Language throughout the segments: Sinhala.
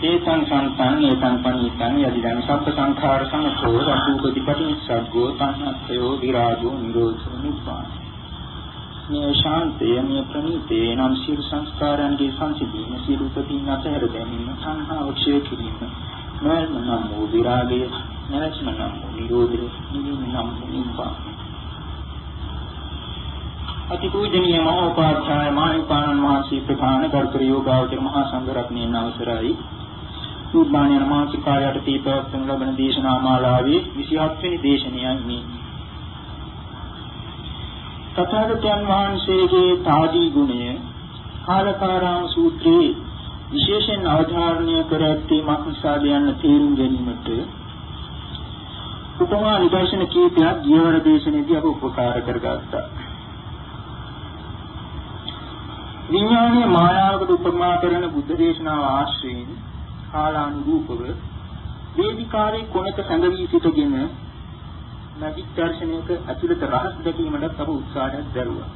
ඒතං සංසං ඒතං පනිතං යදිදං සබ්බ සංඛාර සමතෝ රූපෝපදීපටි සග්ගෝ තන්නත්යෝ විරාජෝ නිරෝධෝ නිපාන මේ ශාන්තය මේ ප්‍රණීතේ නම් සියලු සංස්කාරයන්ගේ සංසිද්ධීම සියලු උපදීන් අතහැර දැමීම සංහාව ක්ෂය කිරීම. නොයල්ම නම් වූ විරාගය නැවැත්ම නම් වූ නිරෝධය නිවීම නම් වූ නිපාන අතිපූජනීය මහෝපාध्याय මාණිපාණන් මහසී ප්‍රධාන කර්තෘ යෝගාවචර මහා සංඝ රත්නයේ අවසරයි. සූදානයන මාසික කාර්යයට තීපවත්වන ලබන දේශනා මාලාවේ 27 වෙනි දේශනයයි මේ. තථාගතයන් වහන්සේගේ තාදී ගුණය කාලකාරාම සූත්‍රයේ විශේෂයෙන් අවධාරණය කර ඇත්තේ මක්නිසාද යන්න තේරුම් ගැනීමට උපමා නිදර්ශන කීපයක් ගියවර දේශනයේදී අප උපකාර කරගත්තා. විඥානීය මායාවකට උපමා කරන බුද්ධ දේශනාව ආශ්‍රයෙන් කාලානුරූපව වේදිකාවේ කොනක සැඟවී සිටගෙන මැජික් දර්ශනයක ඇතුළත රහස් දැකීමට අප උත්සාහයක් දරුවා.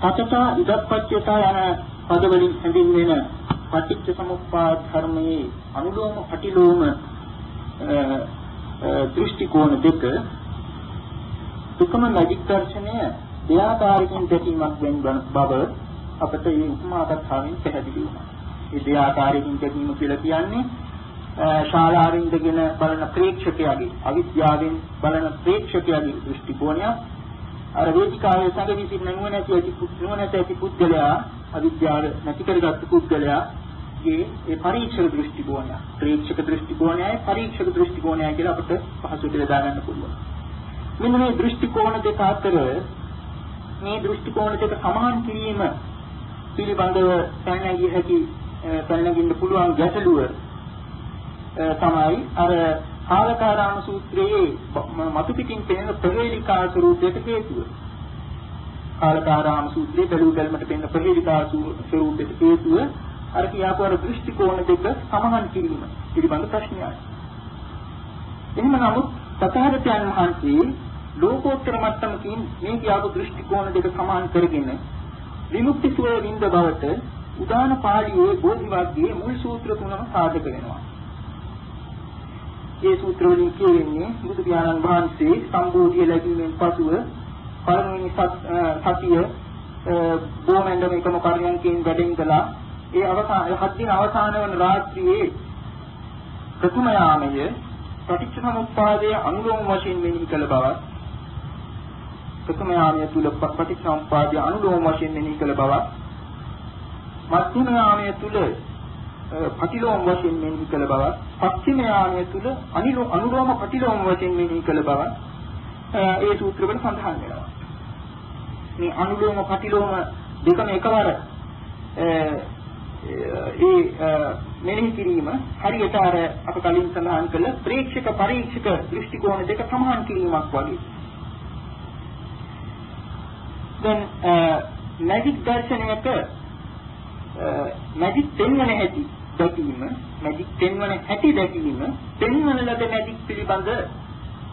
අතතා ඉදප්පච්චතා යන පදවලින් හැඳින්වෙන පටිච්ච සමුප්පාද ධර්මයේ අනුලෝම පටිලෝම දෘෂ්ටි කෝණ දෙක එකම මැජික් දර්ශනය දෙආකාරකින් දැකීමක් වෙන බව අපට මේ උපමා කතාවෙන් පැහැදිලි වුණා. ඒ දෙආකාරයකින් දැකීම කියලා කියන්නේ ශාලාවෙන් ඉඳගෙන බලන ප්‍රේක්ෂකයාගේ අවිද්‍යාවෙන් බලන ප්‍රේක්ෂකයාගේ දෘෂ්ටි කෝණයක්. අර වේදිකාවේ සංගවි සිටින නුවණැති ඇති නුවණැති ඇති පුද්ගලයා අවිද්‍යාව නැති කරගත්තු පුද්ගලයාගේ ඒ පරීක්ෂක දෘෂ්ටි කෝණය ප්‍රේක්ෂක දෘෂ්ටි කෝණයයි පරීක්ෂක දෘෂ්ටි කෝණයයි කියලා අපිට පහසුවට බෙදා ගන්න පුළුවන්. මෙන්න මේ දෘෂ්ටි කෝණ දෙක අතර මේ දෘෂ්ටි කෝණ දෙක සමාන කිරීම පිළිබඳව පැනගිය හැකි පැනගින්න පුළුවන් ගැටලුව තමයි අර කාලකාරාම සූත්‍රයේ මතු පිටින් පෙනෙන ප්‍රවේලිකා ස්වරූපයට හේතුව. කාලකාරාම සූත්‍රයේ බැලු බැලමට පෙනෙන ප්‍රවේලිකා ස්වරූපයට හේතුව අර කියාපු අර දෘෂ්ටි කෝණ දෙක සමහන් කිරීම පිළිබඳ ප්‍රශ්නයයි. එහෙම නමුත් තථාගතයන් වහන්සේ ලෝකෝත්තර මට්ටමකින් මේ කියාපු දෘෂ්ටි කෝණ දෙක සමාන කරගෙන විමුක්ති සුවය විඳ බවට උදාන පාළියේ බෝධි වර්ගයේ මුල් සූත්‍ර තුනම සාධක වෙනවා. මේ සූත්‍ර වලින් කියවෙන්නේ බුදු පියාණන් වහන්සේ සම්බෝධිය ලැබීමෙන් පසුව පළමුවෙනි සතිය බොමෙන්ඩම එකම පරියන්කෙන් වැඩ ඉඳලා ඒ අවසාන හත් දින අවසාන වන රාත්‍රියේ ප්‍රථම යාමය පටිච්චසමුප්පාදයේ අනුලෝම වශයෙන් මෙහි කළ බවත් ප්‍රථම යාමය තුල පටිච්චසමුප්පාදයේ අනුලෝම වශයෙන් මෙහි කළ බවත් මධ්‍යම යාමය තුල පටිලෝම වශයෙන් මෙහි කළ බව පස්චිම යාමය තුල අනුලෝම පටිලෝම වශයෙන් මෙහි කළ බව ඒ සූත්‍රවල සඳහන් වෙනවා. මේ අනුලෝම පටිලෝම දෙකම එකවර ඒ මෙනෙහි කිරීම හරියට අර අප කලින් සඳහන් කළ ප්‍රේක්ෂක පරීක්ෂක දෘෂ්ටි කෝණ දෙක සමාන කිරීමක් වගේ. දැන් මැජික් දර්ශනයක මැජික් පෙන්වන හැටි දැකීම මැජික් පෙන්වන හැටි දැකීම පෙන්වන ලද මැජික් පිළිබඳ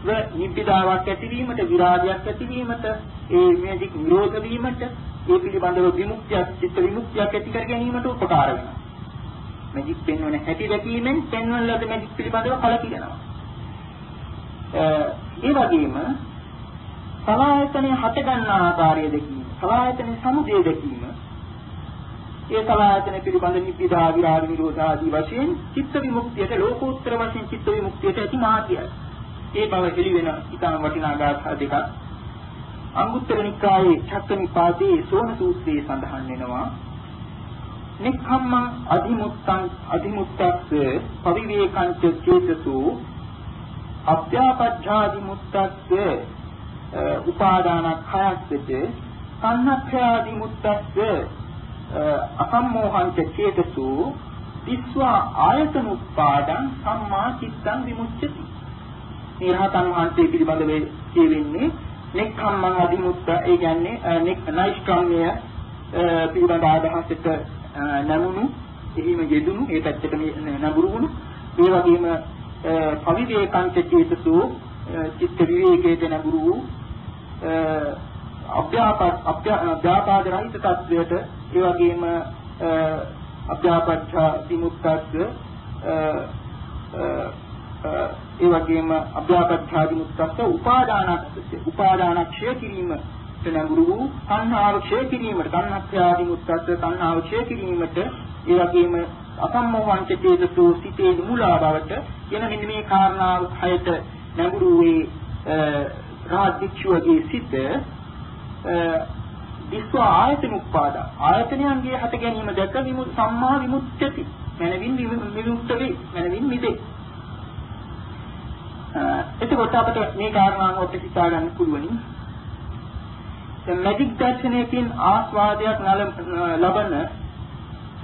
ව නිබ්බිදාවක් ඇතිවීමට විරාගයක් ඇතිවීමට ඒ මැජික් නිරෝධ වීමට ඒ පිළිබඳව විමුක්තියක් චිත්ත විමුක්තියක් ඇති කර ගැනීමට උපකාර වෙනවා. මැජික් පෙන්වන හැටි දැකීමෙන් පෙන්වන ලද මැජික් පිළිබඳව කලකිරෙනවා. ඒ වගේම සලායතනයේ හට ගන්නා ආකාරය දැකීම සලායතනයේ සමුදය දැකීම ඒ සලායතන පිළිබඳ නිබ්බිදා විරාග නිරෝධ ආදී වශයෙන් චිත්ත විමුක්තියට ලෝකෝත්තර වශයෙන් චිත්ත විමුක්තියට ඇති මාර්ගයයි. ඒ බව එළි වෙන ඊටම වටිනා ගාථා දෙකක් අංගුත්තර නිකායේ චක්කනිපාතේ සෝන සූත්‍රයේ සඳහන් වෙනවා. නික්ඛම්මං අධිමුත්තං අධිමුත්තස්ස පරිවේකං චේතසු අභ්‍යාපජ්ජාදිමුත්තස්ස උපාදානඛයස්සච සංහක්ඛයාදිමුත්තස්ස අසම්මෝහං චේතසු තිස්වා ආයතන උපාදං සම්මා චිත්තං විමුච්ඡති. මේ රහතන් වහන්සේ පිළිබඳව කියවෙන්නේ නෙක්ඛම්මං අදිමුත්ත ඒ කියන්නේ නෛෂ්ක්‍රම්‍ය පිළිබඳ අදහසට නමුණු එහිම යෙදුණු ඒ පැත්තට නඹුරු වුණු ඒ වගේම පවිවේකංච චේතසු චිත්ත විවේකයේ නඹුරු වූ අභ්‍යාපාද අභ්‍යාපාද රහිත තත්වයට ඒ වගේම අභ්‍යාපච්ඡා විමුක්තස්ස ඒ වගේම අභ්‍යාපච්ඡා විමුක්තස්ස උපාදානක්ෂය උපාදානක්ෂය කිරීම නැඹුරු වූ සංහාව ක්ෂය කිරීමට සංහත්‍යාදී මුත්තත් සංහාව ක්ෂය කිරීමට ඒ වගේම අසම්මෝහං චේතසෝ සිතේ මුලා බවට කියන මෙන්න මේ කාරණා හයට නැඹුරු වේ රාජ්‍යක්ෂුවගේ සිත විස්ව ආයතන උපාද. ආයතනයන්ගේ හට ගැනීම දැක විමුත් සම්මා විමුක්ති මනවින් විමුක්ත වේ. මනවින් මිදේ. එතකොට අපිට මේ කාරණාව ඔබට හිතා ගන්න පුළුවනි. දැන් මැජික් දර්ශනයකින් ආස්වාදයක් ලබන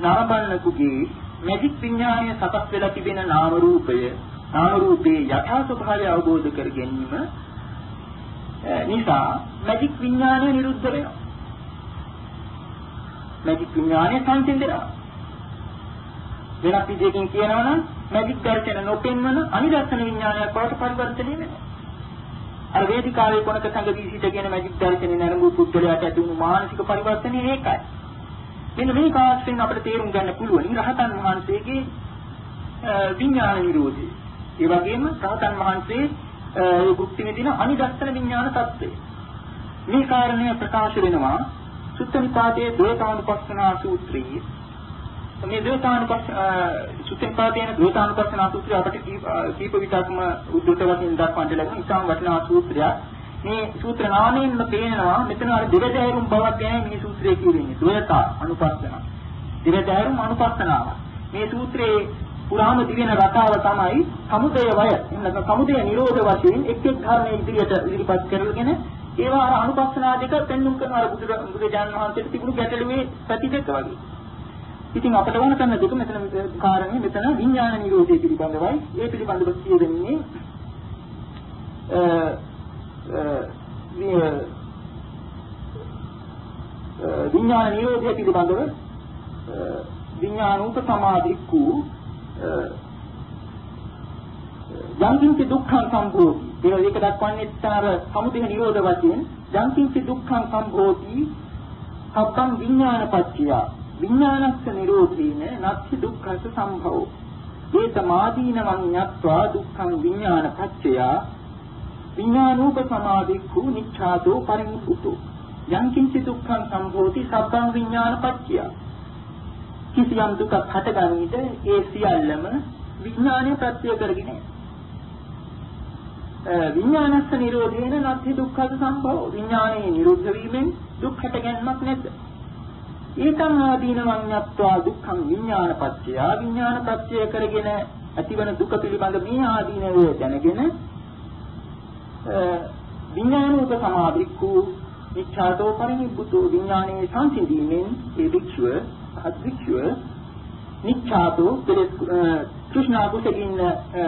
නරඹන්නකුගේ මැජික් විඥානය සකස් වෙලා තිබෙන නාම රූපය නාම රූපේ යථා ස්වභාවය අවබෝධ කර ගැනීම Eh, නිසා මැජික් විඥානය නිරුද්ධ වෙනවා මැජික් විඥානය සංසිඳනවා වෙනත් විදිහකින් කියනවා නම් මැජික් දර්ශන නොපෙන්වන අනිදර්ශන විඥානයක් බවට පරිවර්තනය වෙනවා අර වේදිකාවේ කොනක සංග වී සිටගෙන මැජික් දර්ශනේ නරඹු පුද්ගලයාට ඇති වුණු මානසික පරිවර්තනය ඒකයි. මෙන්න මේ කාස්යෙන් අපිට තේරුම් ගන්න පුළුවන් රහතන් වහන්සේගේ විඥාන නිරෝධය. ඒ වගේම රහතන් වහන්සේ ඒ භුක්ති විඳින අනිදස්සන විඥාන தත්ත්වය. මේ කාරණය ප්‍රකාශ වෙනවා සුත්ත නිපාතයේ ද්වේතානුපස්සනා සූත්‍රයේ මේ ද්වේතානුපස්ස සුත්‍රපාතේන ද්වේතානුපස්සන සූත්‍රය අපිට කීප විටක්ම උද්දෘත වශයෙන් දක්වන්න ලැබුණ ඉතාම වටිනා සූත්‍රයක්. මේ සූත්‍ර නාමයෙන්ම පේනවා මෙතන අර දෙවදෑරුම් බවක් ගැන මේ සූත්‍රයේ කියවෙන්නේ. ද්වේතා අනුපස්සන. දෙවදෑරුම් අනුපස්සනාව. මේ සූත්‍රයේ පුරාම දිවෙන රටාව තමයි සමුදය වය. එන්නක සමුදය නිරෝධ වශයෙන් එක් එක් ධර්මයේ ඉදිරියට ඉදිරිපත් කරගෙන ඒවා අර අනුපස්සනා දෙක පෙන්වුම් කරන අර බුදුරජාණන් වහන්සේට තිබුණු ගැටලුවේ පැති දෙක වගේ. ඉතින් අපට වුණ කරන දුක මෙතන කාරණේ මෙතන විඥාන නිරෝධය පිළිබඳවයි. ඒ පිළිබඳව කියවෙන්නේ විඥාන නිරෝධය පිළිබඳව විඥානූප සමාධික්කු යම්කින්ච දුක්ඛං සම්භෝති. ඒක දක්වන්නේ තර සමුදය නිරෝධ වශයෙන් යම්කින්ච දුක්ඛං සම්භෝති. සබ්බං විඥානපච්චය විඥානස්ස නිරෝධේන නත්ති දුක්ඛස සම්භවෝ. ඒතමාදීනවං ඤත්වා දුක්ඛං විඥාන පච්චය විඥානූප සමාධික්ඛු නිච්ඡාදෝ පරිමුක්ඛු යං කිංචි දුක්ඛං සම්භෝති සබ්බං විඥාන පච්චය කිසියම් දුකක් හටගනීද ඒ සියල්ලම විඥානය ප්‍රත්‍ය කරගෙන විඥානස්ස නිරෝධේන නත්ති දුක්ඛස සම්භවෝ. විඥානයේ නිරුද්ධ වීමෙන් දුක් හටගැන්මක් නැත. ඒකං ආදීනවං යත්වා දුක්ඛං විඥානපත්ත්‍ය විඥානපත්ත්‍ය කරගෙන ඇතිවන දුක පිළිබඳ මේ ආදීනවය දැනගෙන විඥානෝප සමාධික්ඛු ඉච්ඡාතෝ පරිනිබ්බුතෝ. විඥානයේ සංසිඳීමෙන් ඒ භික්ෂුව පහත් භික්ෂුව නිච්ඡාතෝ කෘෂ්ණා කුසකින්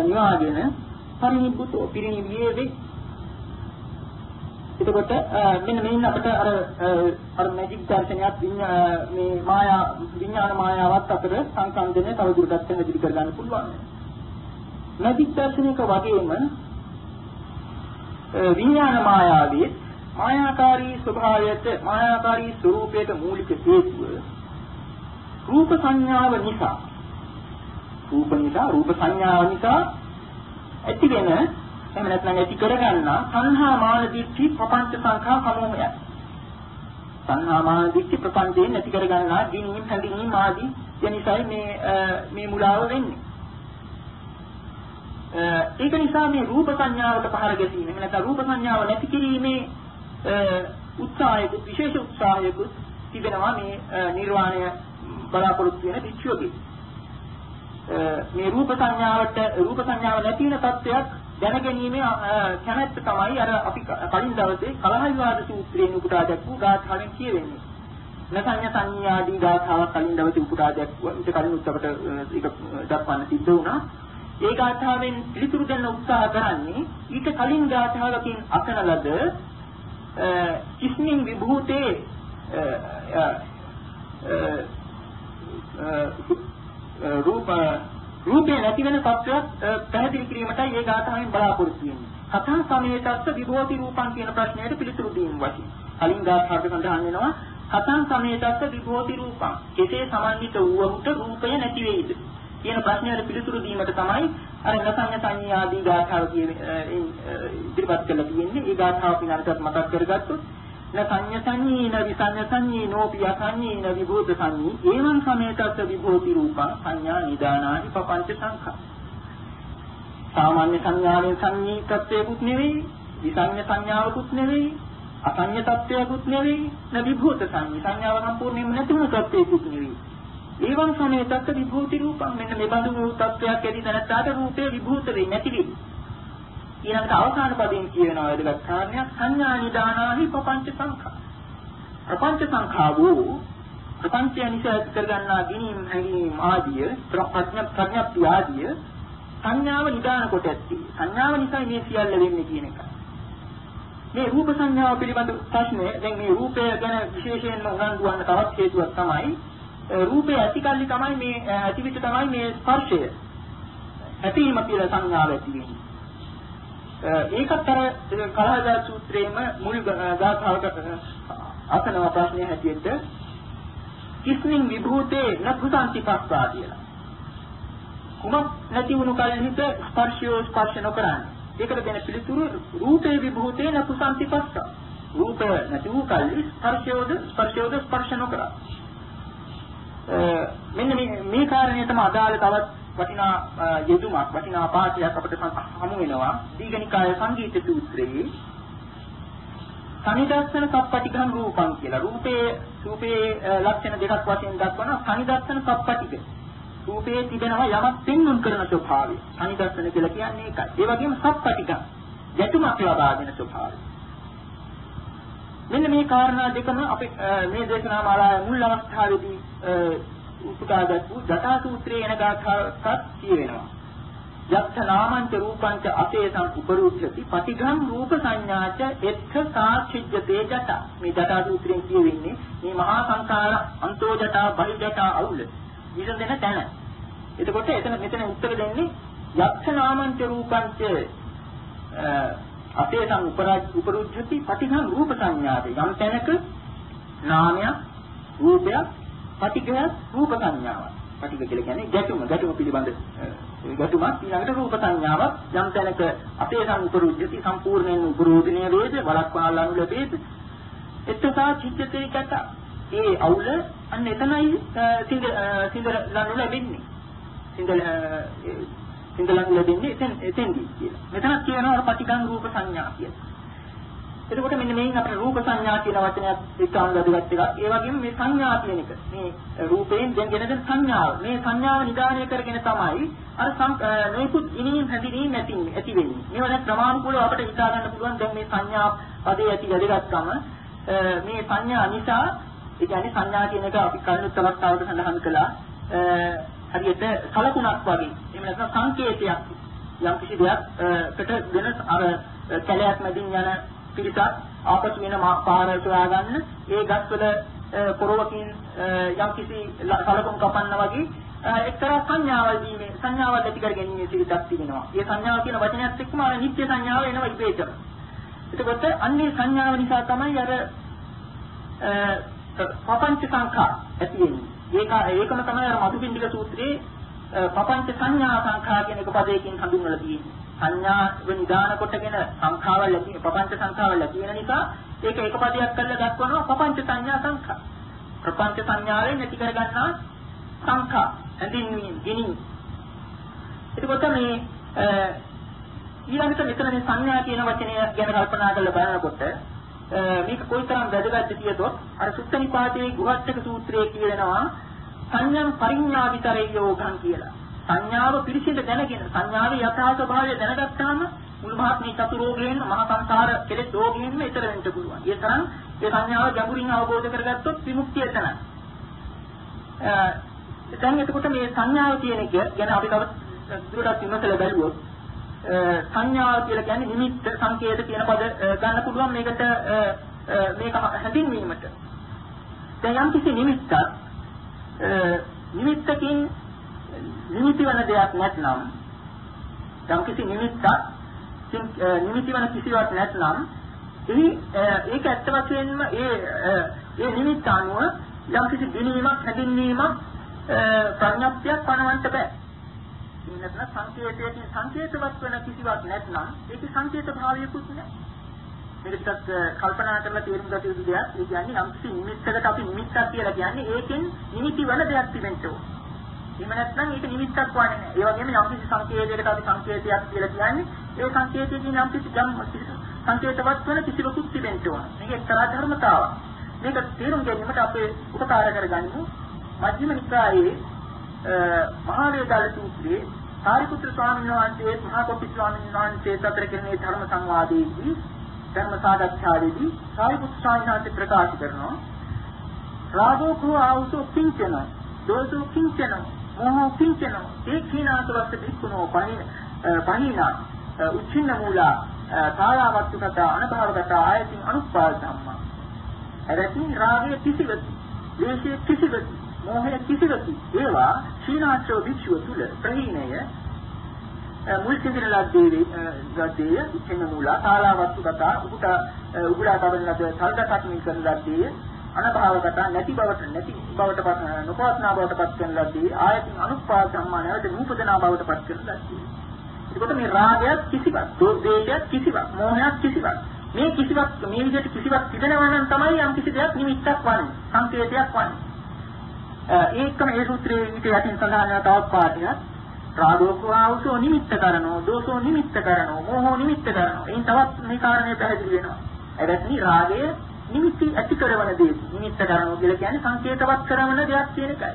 නිවාගෙන පරිනිබ්බුතෝ පිරිනිවියේ වේ එතකොට මෙන්න මේන්න අපිට අර අර මැජික් දර්ශනයත් මේ මායා විඥාන මායාවත් අතර සංසන්දනය තවදුරටත් පැහැදිලි කරගන්න පුළුවන්. මැජික් දර්ශනයක වගේම විඥාන මායාවේ මායාකාරී ස්වභාවයට මායාකාරී ස්වરૂපයට මූලික හේතුව රූප සංඥාව නිසා රූප නිසා රූප සංඥාව නිසා ඇතිවෙන එහෙම නැත්නම් ඇති කරගන්නා සංහා මාන දිට්ඨි ප්‍රපංච සංඛා සමූහය. සංහා මාන දිට්ඨි ප්‍රපංචයෙන් ඇති කරගන්නා දිනීම් හැඳිනීම් ආදී යනිසයි මේ මේ මුලාව වෙන්නේ. ඒක නිසා මේ රූප සංඥාවට පහර ගැසීම එහෙම නැත්නම් රූප සංඥාව නැති කිරීමේ උත්සාහයක විශේෂ උත්සාහයක තිබෙනවා මේ නිර්වාණය බලාපොරොත්තු වෙන පිටුවගේ. මේ රූප සංඥාවට රූප සංඥාව නැති වෙන තත්ත්වයක් දැනගැනීමේ කැමැත්ත තමයි අර අපි කලින් දවසේ කලහ විවාද සූත්‍රයෙන් උපුටා දැක්වූ ගාථාවෙන් කියවෙන්නේ. නසඤ්ඤ සංඥාදී ගාථාවක් කලින් දවසේ උපුටා දැක්වුවා. ඊට කලින් උත්තර ඒක දක්වන්න සිද්ධ වුණා. ඒ ගාථාවෙන් පිළිතුරු දෙන්න උත්සාහ කරන්නේ ඊට කලින් ගාථාවකින් අසන ලද කිස්මින් විභූතේ රූප රූපේ නැති වෙන තත්ත්වයක් පැහැදිලි කිරීමටයි ඒ ගාථාවෙන් බලාපොරොත්තු වෙන්නේ. කතා සමේතස්ස විභෝති රූපං කියන ප්‍රශ්නයට පිළිතුරු දීම වශයෙන්. කලින් ගාථාවක සඳහන් වෙනවා කතං සමේතස්ස විභෝති රූපං. කෙසේ සමන්විත වූවහුට රූපය නැති වෙයිද? කියන ප්‍රශ්නයට පිළිතුරු දීමට තමයි අර නසඤ්ඤ සංඥා ආදී ගාථාව කියන්නේ ඉදිරිපත් කරලා තියෙන්නේ. ඒ ගාථාව අපි නැවතත් මතක් කරගත්තොත් න සංඤ සංඤී න විසඤ්ඤ සංඤී නෝපි අසඤ්ඤී න විභූත සංඤී ඒවං සමේතස්ස විභූති රූපං සංඥා නිදානානි පపంచ සංඛා. සාමාන්‍ය සංඥාවෙන් සංඤීකත්වයකුත් නෙවෙයි විසඤ්ඤ සංඥාවකුත් නෙවෙයි අසඤ්ඤ තත්වයකුත් නෙවෙයි න විභූත සංඤී සංඥාව සම්පූර්ණයෙන්ම නැති වුණු තත්වයකුත් නෙවෙයි. ඒවං සමේතස්ස විභූති රූපං මෙන්න මේ බඳු වූ තත්වයක් ඇති දැනට රූපේ විභූත වෙන්නේ නැති වෙයි. ඊළඟට අවසාන පදයෙන් කියනවා වැදගත් කාරණයක් සංඥා නිදානාහි පపంచ සංඛා. ප්‍රපංච සංඛාවෝ ප්‍රපංචය නිසා ඇති කරගන්නා ගිනීම් හැඟීම් ආදිය ප්‍රඥා ප්‍රඥප්ති ආදිය සංඥාව නිදාන කොට ඇති. සංඥාව නිසා මේ සියල්ල වෙන්නේ කියන එක. මේ රූප සංඥාව පිළිබඳ ප්‍රශ්නේ දැන් මේ රූපය ගැන විශේෂයෙන්ම උනන්දු වන්න තවත් හේතුවක් තමයි රූපය ඇතිකල්ලි තමයි මේ ඇතිවිත තමයි මේ ස්පර්ශය ඇතිවීම කියලා සංඥාව ඇති වෙන්නේ. ඒකත් අර කලහදා සූත්‍රයේම මුල් ගාථාවට අසනවා ප්‍රශ්නය හැටියට කිස්මින් විභූතේ නපුසන්ති පස්සා කියලා. කුමක් නැති වුණු කලින්හිත ස්පර්ශය ස්පර්ශ නොකරන්නේ. ඒකට දෙන පිළිතුරු රූපේ විභූතේ නපුසන්ති පස්සා. රූපය නැති වූ කලින් ස්පර්ශයෝද ස්පර්ශයෝද ස්පර්ශ නොකරා. මෙන්න මේ මේ කාරණේටම අදාළ තවත් වටිනා යෙදුමක් වටිනා පාඨයක් අපිට හමු වෙනවා දීඝනිකාය සංගීත සූත්‍රයේ සනිදස්සන සප්පටිඝං රූපං කියලා. රූපේ රූපේ ලක්ෂණ දෙකක් වශයෙන් දක්වනවා සනිදස්සන සප්පටික. රූපේ තිබෙනවා යමක් පෙන්වුම් කරන ස්වභාවය. සනිදස්සන කියලා කියන්නේ ඒකයි. ඒ වගේම සප්පටිඝං යතුමක් ලබා දෙන ස්වභාවය. මෙන්න මේ කාරණා දෙකම අපි මේ දේශනා මාලාවේ මුල් අවස්ථාවේදී උපුටාගත් වූ ජටා සූත්‍රයේ එන ගාථාවක් කියවෙනවා. යත්ථ නාමංච රූපංච අතේසං උපරුච්ඡති පටිඝං රූප සංඥාච එත්ථ සාක්ෂිජ්ජතේ ජට මේ ජටා සූත්‍රයෙන් කියවෙන්නේ මේ මහා සංකාර අන්තෝ ජටා බහි ජටා අවුල විසඳෙන තැන. එතකොට එතන මෙතන උත්තර දෙන්නේ යත්ථ නාමංච රූපංච අතේසං උපරුච්ඡති පටිඝං රූප සංඥාතේ යම් තැනක නාමයක් රූපයක් පටිඝය රූප සංඥාවක්. පටිඝ කියලා කියන්නේ ගැටුම. ගැටුම පිළිබඳ. ගැටුමක් ඊළඟට රූප සංඥාවක්. යම් තැනක අපේ සංපරුද්ධති සම්පූර්ණයෙන් උපරෝධනීය වේද? බලක්වා ලනු ලැබේද එතසා චිත්තේ කත. ඒ අවුල අන්න එතනයි සිඳ සිඳ ලනු ලැබෙන්නේ. සිඳ සිඳ ලනු ලැබෙන්නේ එතෙන් එතෙන්දී කියලා. මෙතනක් කියනවා පටිඝං රූප සංඥා කියලා. එතකොට මෙන්න මේන් අපේ රූප සංඥා කියන වචනයත් එක්කම වැදගත් එකක්. ඒ වගේම මේ සංඥා කියන එක. මේ රූපයෙන් දැන් ගෙන දෙන සංඥාව. මේ සංඥාව නිදානය කරගෙන තමයි අර නොයිකුත් ඉනින් හැදිරීම ඇති ඇති වෙන්නේ. මේවා දැන් ප්‍රමාණිකව අපිට හිතා ගන්න පුළුවන් දැන් මේ සංඥා පදේ ඇති වැදගත්කම මේ සංඥා නිසා ඒ කියන්නේ සංඥා කියන එක අපි කලින් තවස්තාවකට සඳහන් කළා. හරියට කලකුණක් වගේ. එහෙම නැත්නම් සංකේතයක් යම් කිසි දෙයක්කට දෙන අර කැලයක් මැදින් යන පිටක් ආපසු වෙන පාරට හොයාගන්න ඒ ගස්වල පොරවකින් යම්කිසි සලකුණු කපන්න වගේ එක්තරා සංඥාවල් දීමේ සංඥාවල් ඇති කර ගැනීමේ පිළිතක් තිබෙනවා. ඒ සංඥාව කියන වචනයත් එක්කම අර නිත්‍ය සංඥාව එනවා ඉබේට. එතකොට අන්නේ සංඥාව නිසා තමයි අර පපංච සංඛා ඇති වෙන්නේ. ඒක ඒකම තමයි අර මදුපිණ්ඩික සූත්‍රයේ පපංච සංඥා සංඛා කියන එක පදයකින් හඳුන්වලා තියෙන්නේ. සංඥාව නිදාන කොටගෙන සංඛාවල් ඇති ප්‍රපංච සංඛාවල් ඇති වෙන නිසා ඒක එක පදයක් කරලා දක්වනවා ප්‍රපංච සංඥා සංඛා. ප්‍රපංච සංඥාවෙන් නැති කරගන්නා සංඛා හැඳින්වීම ගිනි. එතකොට මේ ඊළඟට මෙතන මේ සංඥා කියන වචනය ගැන කල්පනා කරලා බලනකොට මේක කොයිතරම් වැදගත්ද කියතොත් අර සුත්තනිපාතයේ ගුහට්ටක සූත්‍රයේ කියනවා සංඥම් පරිඥාවිතරේ යෝගං කියලා. සංඥාව පිළිසිඳ දැනගෙන සංඥාවේ යථා ස්වභාවය දැනගත්තාම මුළු මහත් මේ චතු රෝගයෙන් මහා සංසාර කෙලෙස් රෝගයෙන් ඈතර වෙන්න පුළුවන්. ඒ තරම් ඒ සංඥාව ගැඹුරින් අවබෝධ කරගත්තොත් විමුක්තිය එතනයි. දැන් එතකොට මේ සංඥාව කියන එක ගැන අපි තව දුරටත් විමසලා බලුවොත් සංඥාව කියලා කියන්නේ නිමිත්ත සංකේත කියන පද ගන්න පුළුවන් මේකට මේක හැඳින්වීමට. දැන් යම් කිසි නිමිත්තක් නිමිත්තකින් නිමිති වෙන දෙයක් නැත්නම් යම් කිසි නිමිත්තක් නිමිති වෙන කිසිවක් නැත්නම් එහි ඒක ඇත්ත වශයෙන්ම ඒ ඒ නිමිත්ත අනුව යම් කිසි දිනීමක් හැදින්වීමක් ප්‍රඥප්තියක් පනවන්න බෑ. ඉන්නත් සංකේතයකින් සංකේතවත් වෙන කිසිවක් නැත්නම් ඒකේ සංකේත භාවයකුත් නැහැ. මේකත් කල්පනා කරලා තේරුම් ගත යුතු දෙයක්. ඒ කියන්නේ යම් කිසි නිමිත්තකට අපි නිමිත්තක් කියලා කියන්නේ ඒකෙන් නිමිති වන දෙයක් තිබෙන්න ඕන. එහෙම නැත්නම් ඒක නිමිත්තක් වන්නේ නැහැ. ඒ වගේම යම් කිසි සංකේතයකට අපි සංකේතයක් කියලා කියන්නේ ඒ සංකේතයකින් යම් කිසි සංකේතවත් වෙන කිසිවකුත් තිබෙන්න ඕන. මේක එක්තරා ධර්මතාවක්. මේක තේරුම් ගැනීමට අපේ උපකාර කරගන්නු මජ්ක්‍ධිම නිකායේ මහා වේදාල සූත්‍රයේ සාරිපුත්‍ර ස්වාමීන් වහන්සේ මහා කොපි ස්වාමීන් වහන්සේ අතර කෙරෙන ධර්ම සංවාදයේදී ධර්ම සාකච්ඡාවේදී සාරිපුත්‍ර ස්වාමීන් වහන්සේ ප්‍රකාශ කරනවා රාගෝ කෝ ආවුසෝ කිංචන දෝසෝ කිංචන මොහෝ කිංචන ඒ කීනාතවස්ස භික්ඛුනෝ පහින පහිනා උච්චින්න මූලා කායාවත්තුකට අනභවගත ආයතින් අනුපාද ධම්මා. එරැතින් රාගයේ කිසිවකි ද්වේෂයේ කිසිවකි මෝහය කිසිවකි. ඒවා ශීනාචෝ භික්ෂුව තුල ප්‍රහීනය මුල් සිඳින ලද්දේ ගද්දේ ඉච්ඡෙන මූලා කාලාවස්තු කතා උපුට උගුලා තබන ලද සල්දකත් මිල් කරන ලද්දේ අනභාවගත නැති බවට නැති බවට නොපවත්නා බවට පත් කරන ලද්දේ ආයතින් අනුපාද සම්මාන නැවත නූපදනා බවට පත් කරන ලද්දේ. එතකොට මේ රාගයත් කිසිවක් ද්වේෂයත් කිසිවක් මෝහයත් කිසිවක් මේ කිසිවක් මේ විදිහට කිසිවක් තිබෙනවා නම් තමයි යම් කිසි දෙයක් නිමිත්තක් වන්නේ සංකේතයක් වන්නේ. ඒකම ඒ සූත්‍රයේ ඊට යටින් සඳහන් වෙන තවත් පාඩයක්. රාගෝකවාවසෝ නිමිත්ත කරනෝ දෝෂෝ නිමිත්ත කරනෝ මෝහෝ නිමිත්ත කරනෝ. එයින් තවත් මේ කාරණේ පැහැදිලි වෙනවා. එවැනි රාගය නිමිති ඇති කරන දේ. නිමිත්ත කරනෝ කියලා කියන්නේ සංකේතවත් කරන දෙයක් කියන එකයි.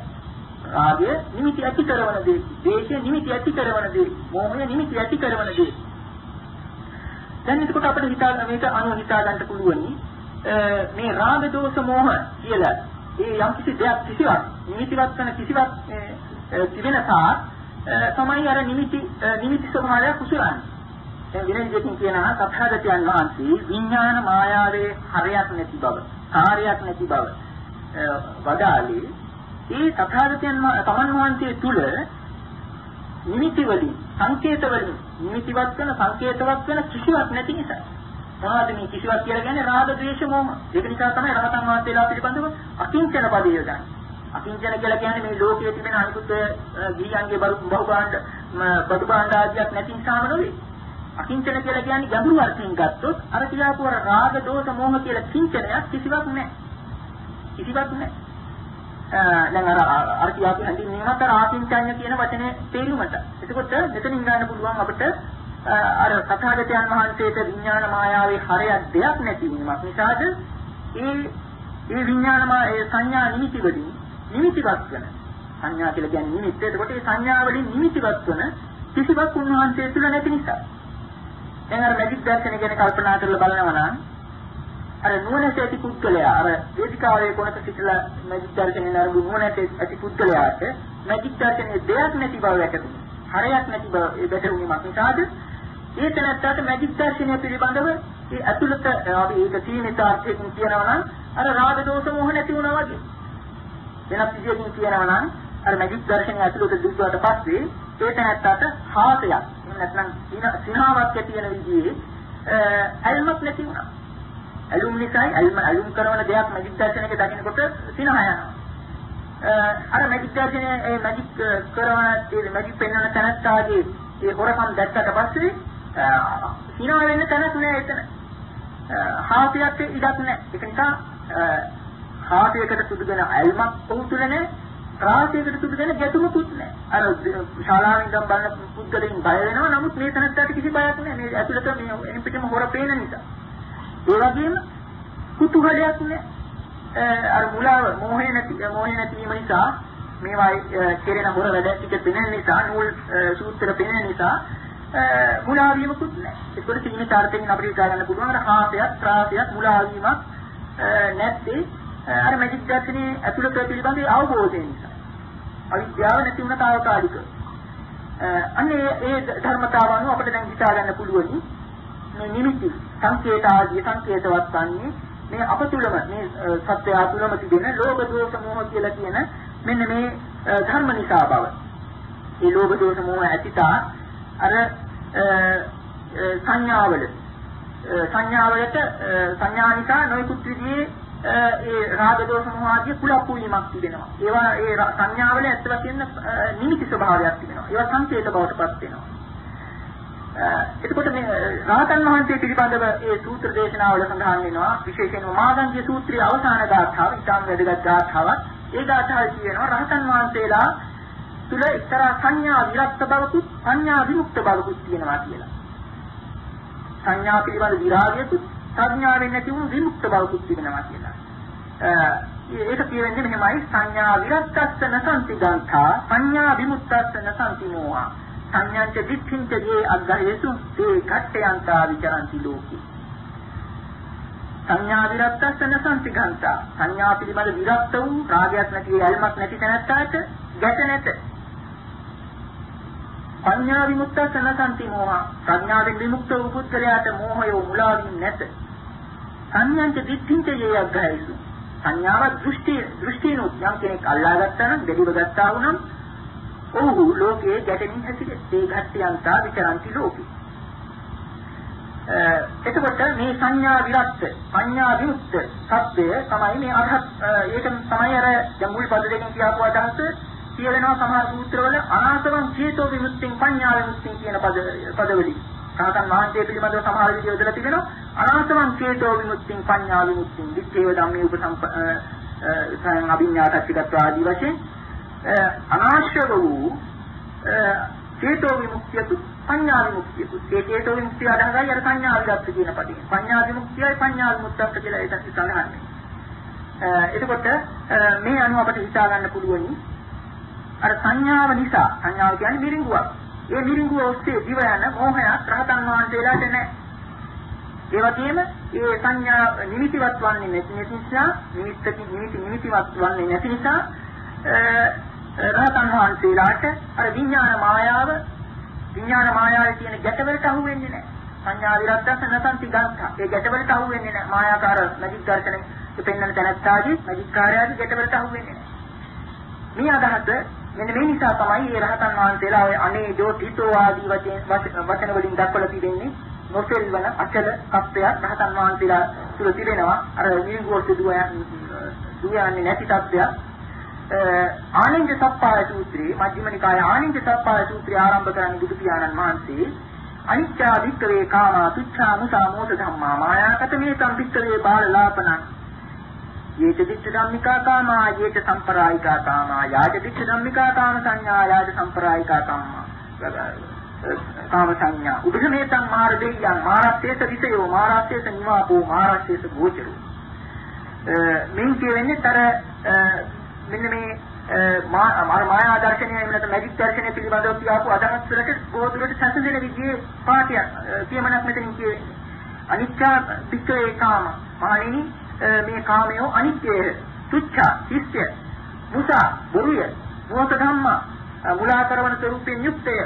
රාගය නිමිති ඇති කරන දේ. දේශය නිමිති ඇති කරන දේ. මෝහය නිමිති ඇති කරන දේ. දැන් එතකොට අපිට හිතා මේක අනුව හිතා ගන්න පුළුවනි. මේ රාග දෝෂ මෝහ කියලා ඒ යම් කිසි දෙයක් කිසිවක් නිමිතිවත් කරන කිසිවක් තිබෙන තාක් තමයි අර නිමිති නිමිති ස්වභාවය කුසලන්නේ. දැන් වෙන විදිහකින් කියනවා තථාගතයන් වහන්සේ විඥාන මායාවේ හරයක් නැති බව, කාර්යයක් නැති බව වදාළේ ඒ තථාගතයන් තමන් වහන්සේ තුල නිමිති වලින් සංකේත වලින් නිමිතිවත් වෙන සංකේතවත් වෙන කිසිවක් නැති නිසා මොනවද මේ කිසිවක් කියලා කියන්නේ රාග ද්වේෂ මෝහ. ඒක නිසා තමයි රහතන් වහන්සේලා පිළිබඳව අකිංචන පදේ යොදන්නේ. අකිංචන කියලා කියන්නේ මේ ලෝකයේ තිබෙන අනිකුත් ගිහියන්ගේ බහු භාණ්ඩ බඩු භාණ්ඩ ආදියක් නැති නිසාම නෙවෙයි. අකිංචන කියලා කියන්නේ ගැඹුරු අර්ථයෙන් ගත්තොත් අර කියාපු අර රාග දෝෂ මෝහ කියලා කිංචනයක් කිසිවක් නැහැ. කිසිවක් නැහැ. දැන් අර අර කියාපු හැඳින්වීමත් අර ආකින්චඤ්ඤ කියන වචනේ තේරුමට. එතකොට මෙතනින් ගන්න පුළුවන් අපිට අර තථාගතයන් වහන්සේට විඥාන මායාවේ හරයක් දෙයක් නැති වීමක් නිසාද ඒ ඒ විඥාන ඒ සංඥා නිමිති වලින් නිමිතිවත් වෙන සංඥා කියලා කියන්නේ නිමිත්ත. එතකොට ඒ සංඥා වලින් නිමිතිවත් වෙන කිසිවක් උන්වහන්සේ තුල නැති නිසා. දැන් අර මැජික් දර්ශනය ගැන කල්පනා කරලා බලනවා නම් අර නුවණැති ඇති පුද්ගලයා අර වේදිකාවේ කොනක සිටලා මැජික් දර්ශනය නරඹු නුවණැති ඇති පුද්ගලයාට මැජික් දර්ශනයේ දෙයක් නැති බව වැටහුණා. හරයක් නැති බව ඒ වැටහුණීමක් නිසාද ඒ තැනත්තාට මැජික් දර්ශනය පිළිබඳව ඒ ඇතුළත අපි ඒක සීමිත අර්ථයකින් කියනවා නම් අර රාග දෝෂ මොහ නැති වුණා වගේ. වෙනත් විදියකින් කියනවා නම් අර මැජික් දර්ශනය ඇතුළත දුක්වට පස්සේ ඒ තැනත්තාට හාසයක් එහෙම නැත්නම් සිනාවක් ඇති වෙන විදිහේ ඇල්මක් නැති වුණා. ඇලුම් නිසායි ඇල්ම ඇලුම් කරන දෙයක් මැජික් දර්ශනයක දකින්නකොට සිනහ යනවා. අර මැජික් දර්ශනය ඒ මැජික් කරන ඒ මැජික් පෙන්වන තැනත්තාගේ ඒ හොරකම් දැක්කට පස්සේ හිනා වෙන්න තැනක් නෑ එතන. හාසියක් ඉඩක් නෑ. ඒක නිසා හාසියකට සුදුගෙන ඇල්මක් ඔහු තුල නෑ. රාශියකට සුදුගෙන ගැටුමකුත් නෑ. අර ශාලාවෙන් ඉඳන් බලන පුද්ගලයන් බය වෙනවා. නමුත් මේ තැනට කිසි බයක් නෑ. මේ ඇතුළත මේ එන පිටම හොර පේන නිසා. ඒ වගේම කුතුහලයක් නෑ. අර මුලාව මොහේ නැති මොහේ නැතිවීම නිසා මේවා කෙරෙන හොර වැඩ ටික පෙනෙන නිසා නූල් සූත්‍ර පෙනෙන නිසා මුලා වීමකුත් නැහැ. ඒකවල සීමිත අර්ථයෙන් අපිට හිතා ගන්න පුළුවන් අර හාසයක්, ත්‍රාසයක්, මුලා වීමක් නැත්තේ අර මැජික් දර්ශනයේ ඇතුළත පිළිබඳ අවබෝධය නිසා. අවිද්‍යාව නැති වුණ తాවකාලික. අන්නේ ඒ ධර්මතාව අනුව අපිට දැන් හිතා ගන්න පුළුවනි මේ නිමිති සංකේත ආදී සංකේතවත් වන්නේ මේ අප තුළම මේ සත්‍ය ආතුලම තිබෙන ලෝභ දෝෂ මෝහ කියලා කියන මෙන්න මේ ධර්ම නිසා බව. ඒ ලෝභ දෝෂ මෝහ ඇතිතා අර සංඥාවල සංඥාවලට සංඥා නිසා නොයෙකුත් විදිහේ ඒ රාග දෝෂ මොහ ආදී කුලප්පු වීමක් තිබෙනවා. ඒවා ඒ සංඥාවල ඇත්ත වශයෙන්ම නිමිති ස්වභාවයක් තිබෙනවා. ඒවා සංකේත බවටපත් වෙනවා. එතකොට මේ රහතන් වහන්සේ පිළිබඳව ඒ සූත්‍ර දේශනාවල සඳහන් වෙනවා විශේෂයෙන්ම මාගන්ධ්‍ය සූත්‍රයේ අවසාන ගාථාව ඉතාම වැදගත් ගාථාවක්. ඒ ගාථාවේ කියනවා රහතන් වහන්සේලා තුල එක්තරා සංඥා විරක්ත බවකුත් සංඥා විමුක්ත බවකුත් තියෙනවා කියලා. සංඥා පිළිබඳ විරාගයකුත් සංඥාවෙන් නැති වුණු විමුක්ත බවකුත් තිබෙනවා කියලා. ඒක කියවෙන්නේ මෙහෙමයි. සංඥා විරක්තස්ස නසන්ති ගන්ථා සංඥා විමුක්තස්ස නසන්ති මෝහා සංඥාන්ත දික්ඛින්ත යේ අග්ගයසු තේ ඝට්ටයන්තා විචරಂತಿ ලෝකේ. සංඥා විරක්තස්ස නසන්ති ගන්ථා. සංඥා පිළිබඳ විරක්ත වූ රාගයක් නැති යල්මක් නැති තැනට ගැට නැත. සංඥා විමුක්තස්ස නසන්ති මෝහා ප්‍රඥාවෙන් විමුක්ත වූ පුද්ගලයාට මෝහය මුලාවින් නැත. සංඥාන්ත දික්ඛින්ත යේ අග්ගයසු සංඥාව දෘෂ්ටි දෘෂ්ටිනුත් යම් කෙනෙක් අල්ලාගත්තා නම් දෙලිව ගත්තා වුණම් ඔහු ලෝකයේ ගැටෙමින් හැසිරේ. ඒ ඝට්ටියන්තා විචරಂತಿ ලෝකේ. එතකොට මේ සංඥා විරක්ත සංඥා විමුක්ත සත්‍යය තමයි මේ අරහත් ඒක තමයි අර දැන් මුල් පද දෙකෙන් කියපු අදහස කියවෙනවා සමහර සූත්‍රවල අනාසවං චේතෝ විමුක්තිං පඤ්ඤා විමුක්තිං කියන පද පදවලින් සාතන් වහන්සේ පිළිබඳව සමහර විදිහ යොදලා තිබෙනවා අනාසවං චේතෝ විමුක්තිං පඤ්ඤා විමුක්තිං විච්ඡේව ධම්මේ උපසම්ප සයන් අභිඥාතච්චිකත්ව ආදී වශයෙන් අනාශ්‍රව වූ චේතෝ විමුක්තිය පඤ්ඤා විමුක්තිය. ඒ චේතෝ විමුක්තිය අදහසයි අර සංඥා විරක්ති කියන පදේ. පඤ්ඤා විමුක්තියයි පඤ්ඤා විමුක්තක් කියලා ඒකත් සඳහන් එතකොට මේ අනුව අපිට හිතා ගන්න පුළුවනි අර සංඥාව නිසා සංඥාව කියන්නේ මිරිඟුවක්. ඒ මිරිඟුව ඔස්සේ දිව යන මෝහයක් රහතන් වහන්සේලාට නැහැ. ඒ වගේම ඒ සංඥා නිමිතිවත් වන්නේ නැති නිසා නිමිත්තක නිමිති නිමිතිවත් වන්නේ නැති නිසා රහතන් වහන්සේලාට අර විඥාන මායාව විඥාන මායාවේ තියෙන ගැටවලට අහු වෙන්නේ නැහැ. සංඥා විරද්දස නැසන්ති ගන්තා. ඒ ගැටවලට අහු වෙන්නේ නැහැ. මායාකාර මැජික් දර්ශනේ පෙන්වන තැනත්තාගේ මැජික් කාර්යයන්ගේ ගැටවලට අහු වෙන්නේ නැහැ. මේ අදහස මෙන්න මේ නිසා තමයි මේ රහතන් වහන්සේලා ඔය අනේ ජෝතිතෝ ආදී වචන වචන වලින් දක්වලා තිබෙන්නේ නොසෙල්වන අචල තත්ත්වයක් රහතන් වහන්සේලා තුල තිබෙනවා. අර නිර්ගෝෂ දුව දුවන්නේ නැති තත්ත්වයක්. ආනන්ද සප්පාය සූත්‍රයේ මජ්ක්‍ධිම නිකායේ ආනන්ද සප්පාය සූත්‍රය ආරම්භ කරන්නේ බුදු පියාණන් වහන්සේ අනිච්චා වික්කවේ කාමා තුච්ඡා මුසා මෝස ධම්මා මායාකත මේ සම්පික්කවේ බාලලාපනං යේච දිච්ඡ ධම්මිකා කාමා යේච සම්පරායිකා කාමා යාච දිච්ඡ ධම්මිකා කාම සංඥා යාච සම්පරායිකා කාමා කාම සංඥා උපසමේතං මාර දෙයයන් මාරස්සේස විසයෝ මාරස්සේස නිවාපෝ මාරස්සේස ගෝචරෝ මෙන් කියවෙන්නේ තර මෙන්න මේ මායා දර්ශනය එහෙම නැත්නම් මැජික් දර්ශනය පිළිබඳව කියපු අදහස් වලට බොහෝදුරට සැසඳෙන විදිහේ පාඨයක් කියමනක් මෙතනින් කියෙන්නේ. අනිත්‍ය පිටේ කාම. මානෙනි මේ කාමයෝ අනිත්‍යය. තුච්ඡ, හිස්ය, මුසා, බොරුය, මොහත ධම්මා, මුලා කරවන ස්වරූපයෙන් යුක්තය.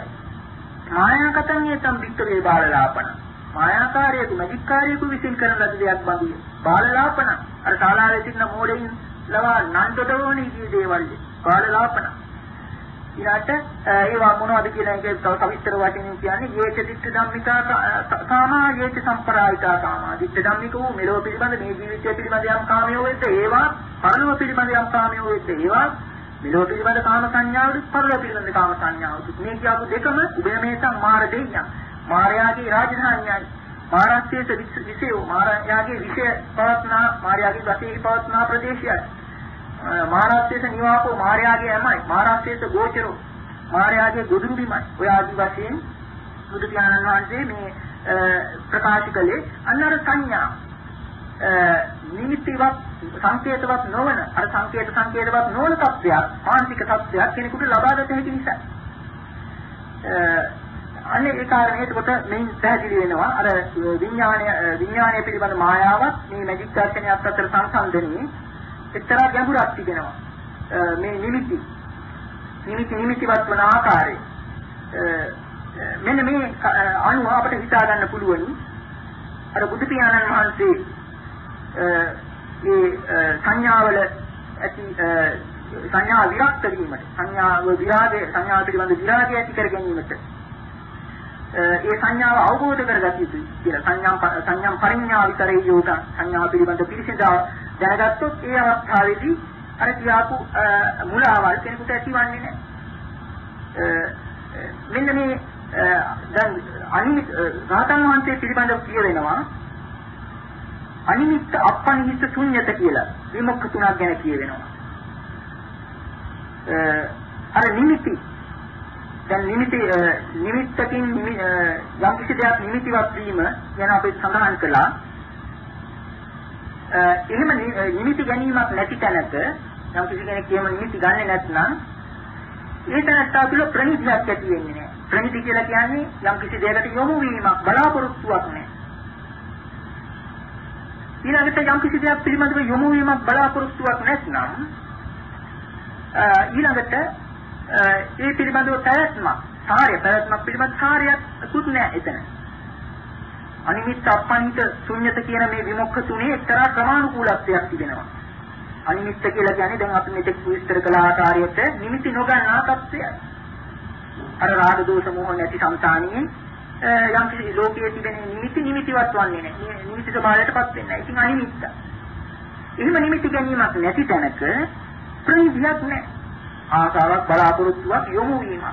මායාකතන් යතම් වික්‍රේ බාලලාපන. මායාකාරයෙකු මැජික්කාරයෙකු විසින් කරන ලද දෙයක් බඳුය. බාලලාපන. අර ශාලාවේ සිටින මෝඩයින් ලවා නන්දට ඕනේ කී දේවල් කාලලාපන ඊළාට ඒවා මොනවද කියන එක තව සවිස්තර වශයෙන් කියන්නේ යේච දිට්ඨ ධම්මිකා කාමා යේච සම්පරායිකා කාමා දිට්ඨ ධම්මික වූ මෙලොව පිළිබඳ මේ ජීවිතය පිළිබඳ යම් කාමයෝ වෙද්ද ඒවා පරලොව පිළිබඳ යම් කාමයෝ වෙද්ද ඒවා මෙලොව පිළිබඳ කාම සංඥාවලුත් පරලොව පිළිබඳ කාම සංඥාවලුත් මේ කියපු දෙකම උභයමේසං මාර දෙයියන්. මායාගේ රාජධානියයි. මාරාත්‍යයේ විශේෂ මායාගේ විශේෂ පවත්නා මායාගේ වශයෙන් පවත්නා ප්‍රදේශයයි. මහරාජ්‍යයට නිවාපෝ මාර්යාගේ යමයි මහරාජ්‍යයට ගෝචරෝ මාර්යාගේ ගොදුරු බිමයි ඔය ආදි වශයෙන් බුදු පියාණන් වහන්සේ මේ ප්‍රකාශ කළේ අන්නර සංඥා. නිමිතිවත් සංකේතවත් නොවන අර සංකේත සංකේතවත් නොවන තත්ත්වයක් මානසික තත්ත්වයක් කෙනෙකුට ලබා ගත හැකි නිසා. අන්නේ ඒ කාරණේ. එතකොට මෙයින් පැහැදිලි වෙනවා අර විඥානය විඥානය පිළිබඳ මායාවක් මේ මැජික් දර්ශනයත් අතර සංසන්දනයේ එක්තරා ගැඹුරක් තිබෙනවා. මේ නිමිති. නිමිති නිමිතිවත් වන ආකාරය. මෙන්න මේ අනුව අපිට හිතා ගන්න පුළුවනි. අර බුදු පියාණන් වහන්සේ මේ සංඥාවල ඇති සංඥා විරක්ත වීමට සංඥාව විරාගය සංඥා පිළිබඳ විරාගය ඇති කර ගැනීමට ඒ සංඥාව අවබෝධ කරගත යුතුයි කියලා. සංඥා සංඥා පරිඥා විතරේ යෝග සංඥා පිළිබඳ පිළිසිඳ දැනගත්තොත් ඒ අවස්ථාවේදී අර කියාපු මුලාවල් කෙනෙකුට ඇතිවන්නේ නැහැ. මෙන්න මේ දැන් අනිමිත් රහතන් වහන්සේ පිළිබඳව කියවෙනවා අනිමිත්ත අපනිහිත ශුන්්‍යත කියලා විමුක්ඛ තුනක් ගැන කියවෙනවා. අර නිමිති දැන් නිමිති නිමිත්තකින් යම් කිසි දෙයක් නිමිතිවත් වීම ගැන අපි සඳහන් කළා. එහෙම නිමිති ගැනීමක් නැති තැනක යම් කිසි කෙනෙක් කියම නිමිති ගන්නෙ නැත්නම් ඒ තැනත්තා තුළ ප්‍රණීතියක් ඇති වෙන්නේ නැහැ. ප්‍රණීති කියලා කියන්නේ යම් කිසි දෙයකට යොමු වීමක් බලාපොරොත්තුවක් නැහැ. ඊළඟට යම් කිසි දෙයක් පිළිබඳව යොමු වීමක් බලාපොරොත්තුවක් නැත්නම් ඊළඟට ඒ පිළිබඳව පැවැත්මක් කාර්ය පැවැත්මක් පිළිබඳ කාර්යයක්කුත් නැහැ එතන. අනිමිත් අපන්ත ශුන්්‍යත කියන මේ විමුක්ඛ තුනේ එක්තරා ක්‍රමානුකූලත්වයක් තිබෙනවා. අනිමිත්ත කියලා කියන්නේ දැන් අපි මෙතෙක් විස්තර කළ ආකාරයට නිමිති නොගන්නා තත්ත්වය. අර රාග දෝෂ මොහ නැති సంతානියේ යම් කිසි ලෝකයේ තිබෙන නිමිති නිමිතිවත් වන්නේ නැහැ. නිමිති ස්වභාවයටපත් වෙන්නේ නැහැ. ඉතින් අනිමිත්ත. එහෙම නිමිති ගැනීමක් නැති තැනක ප්‍රණීතියක් නැහැ. ආසාවක් බලාපොරොත්තුවක් යොමු වීමක්.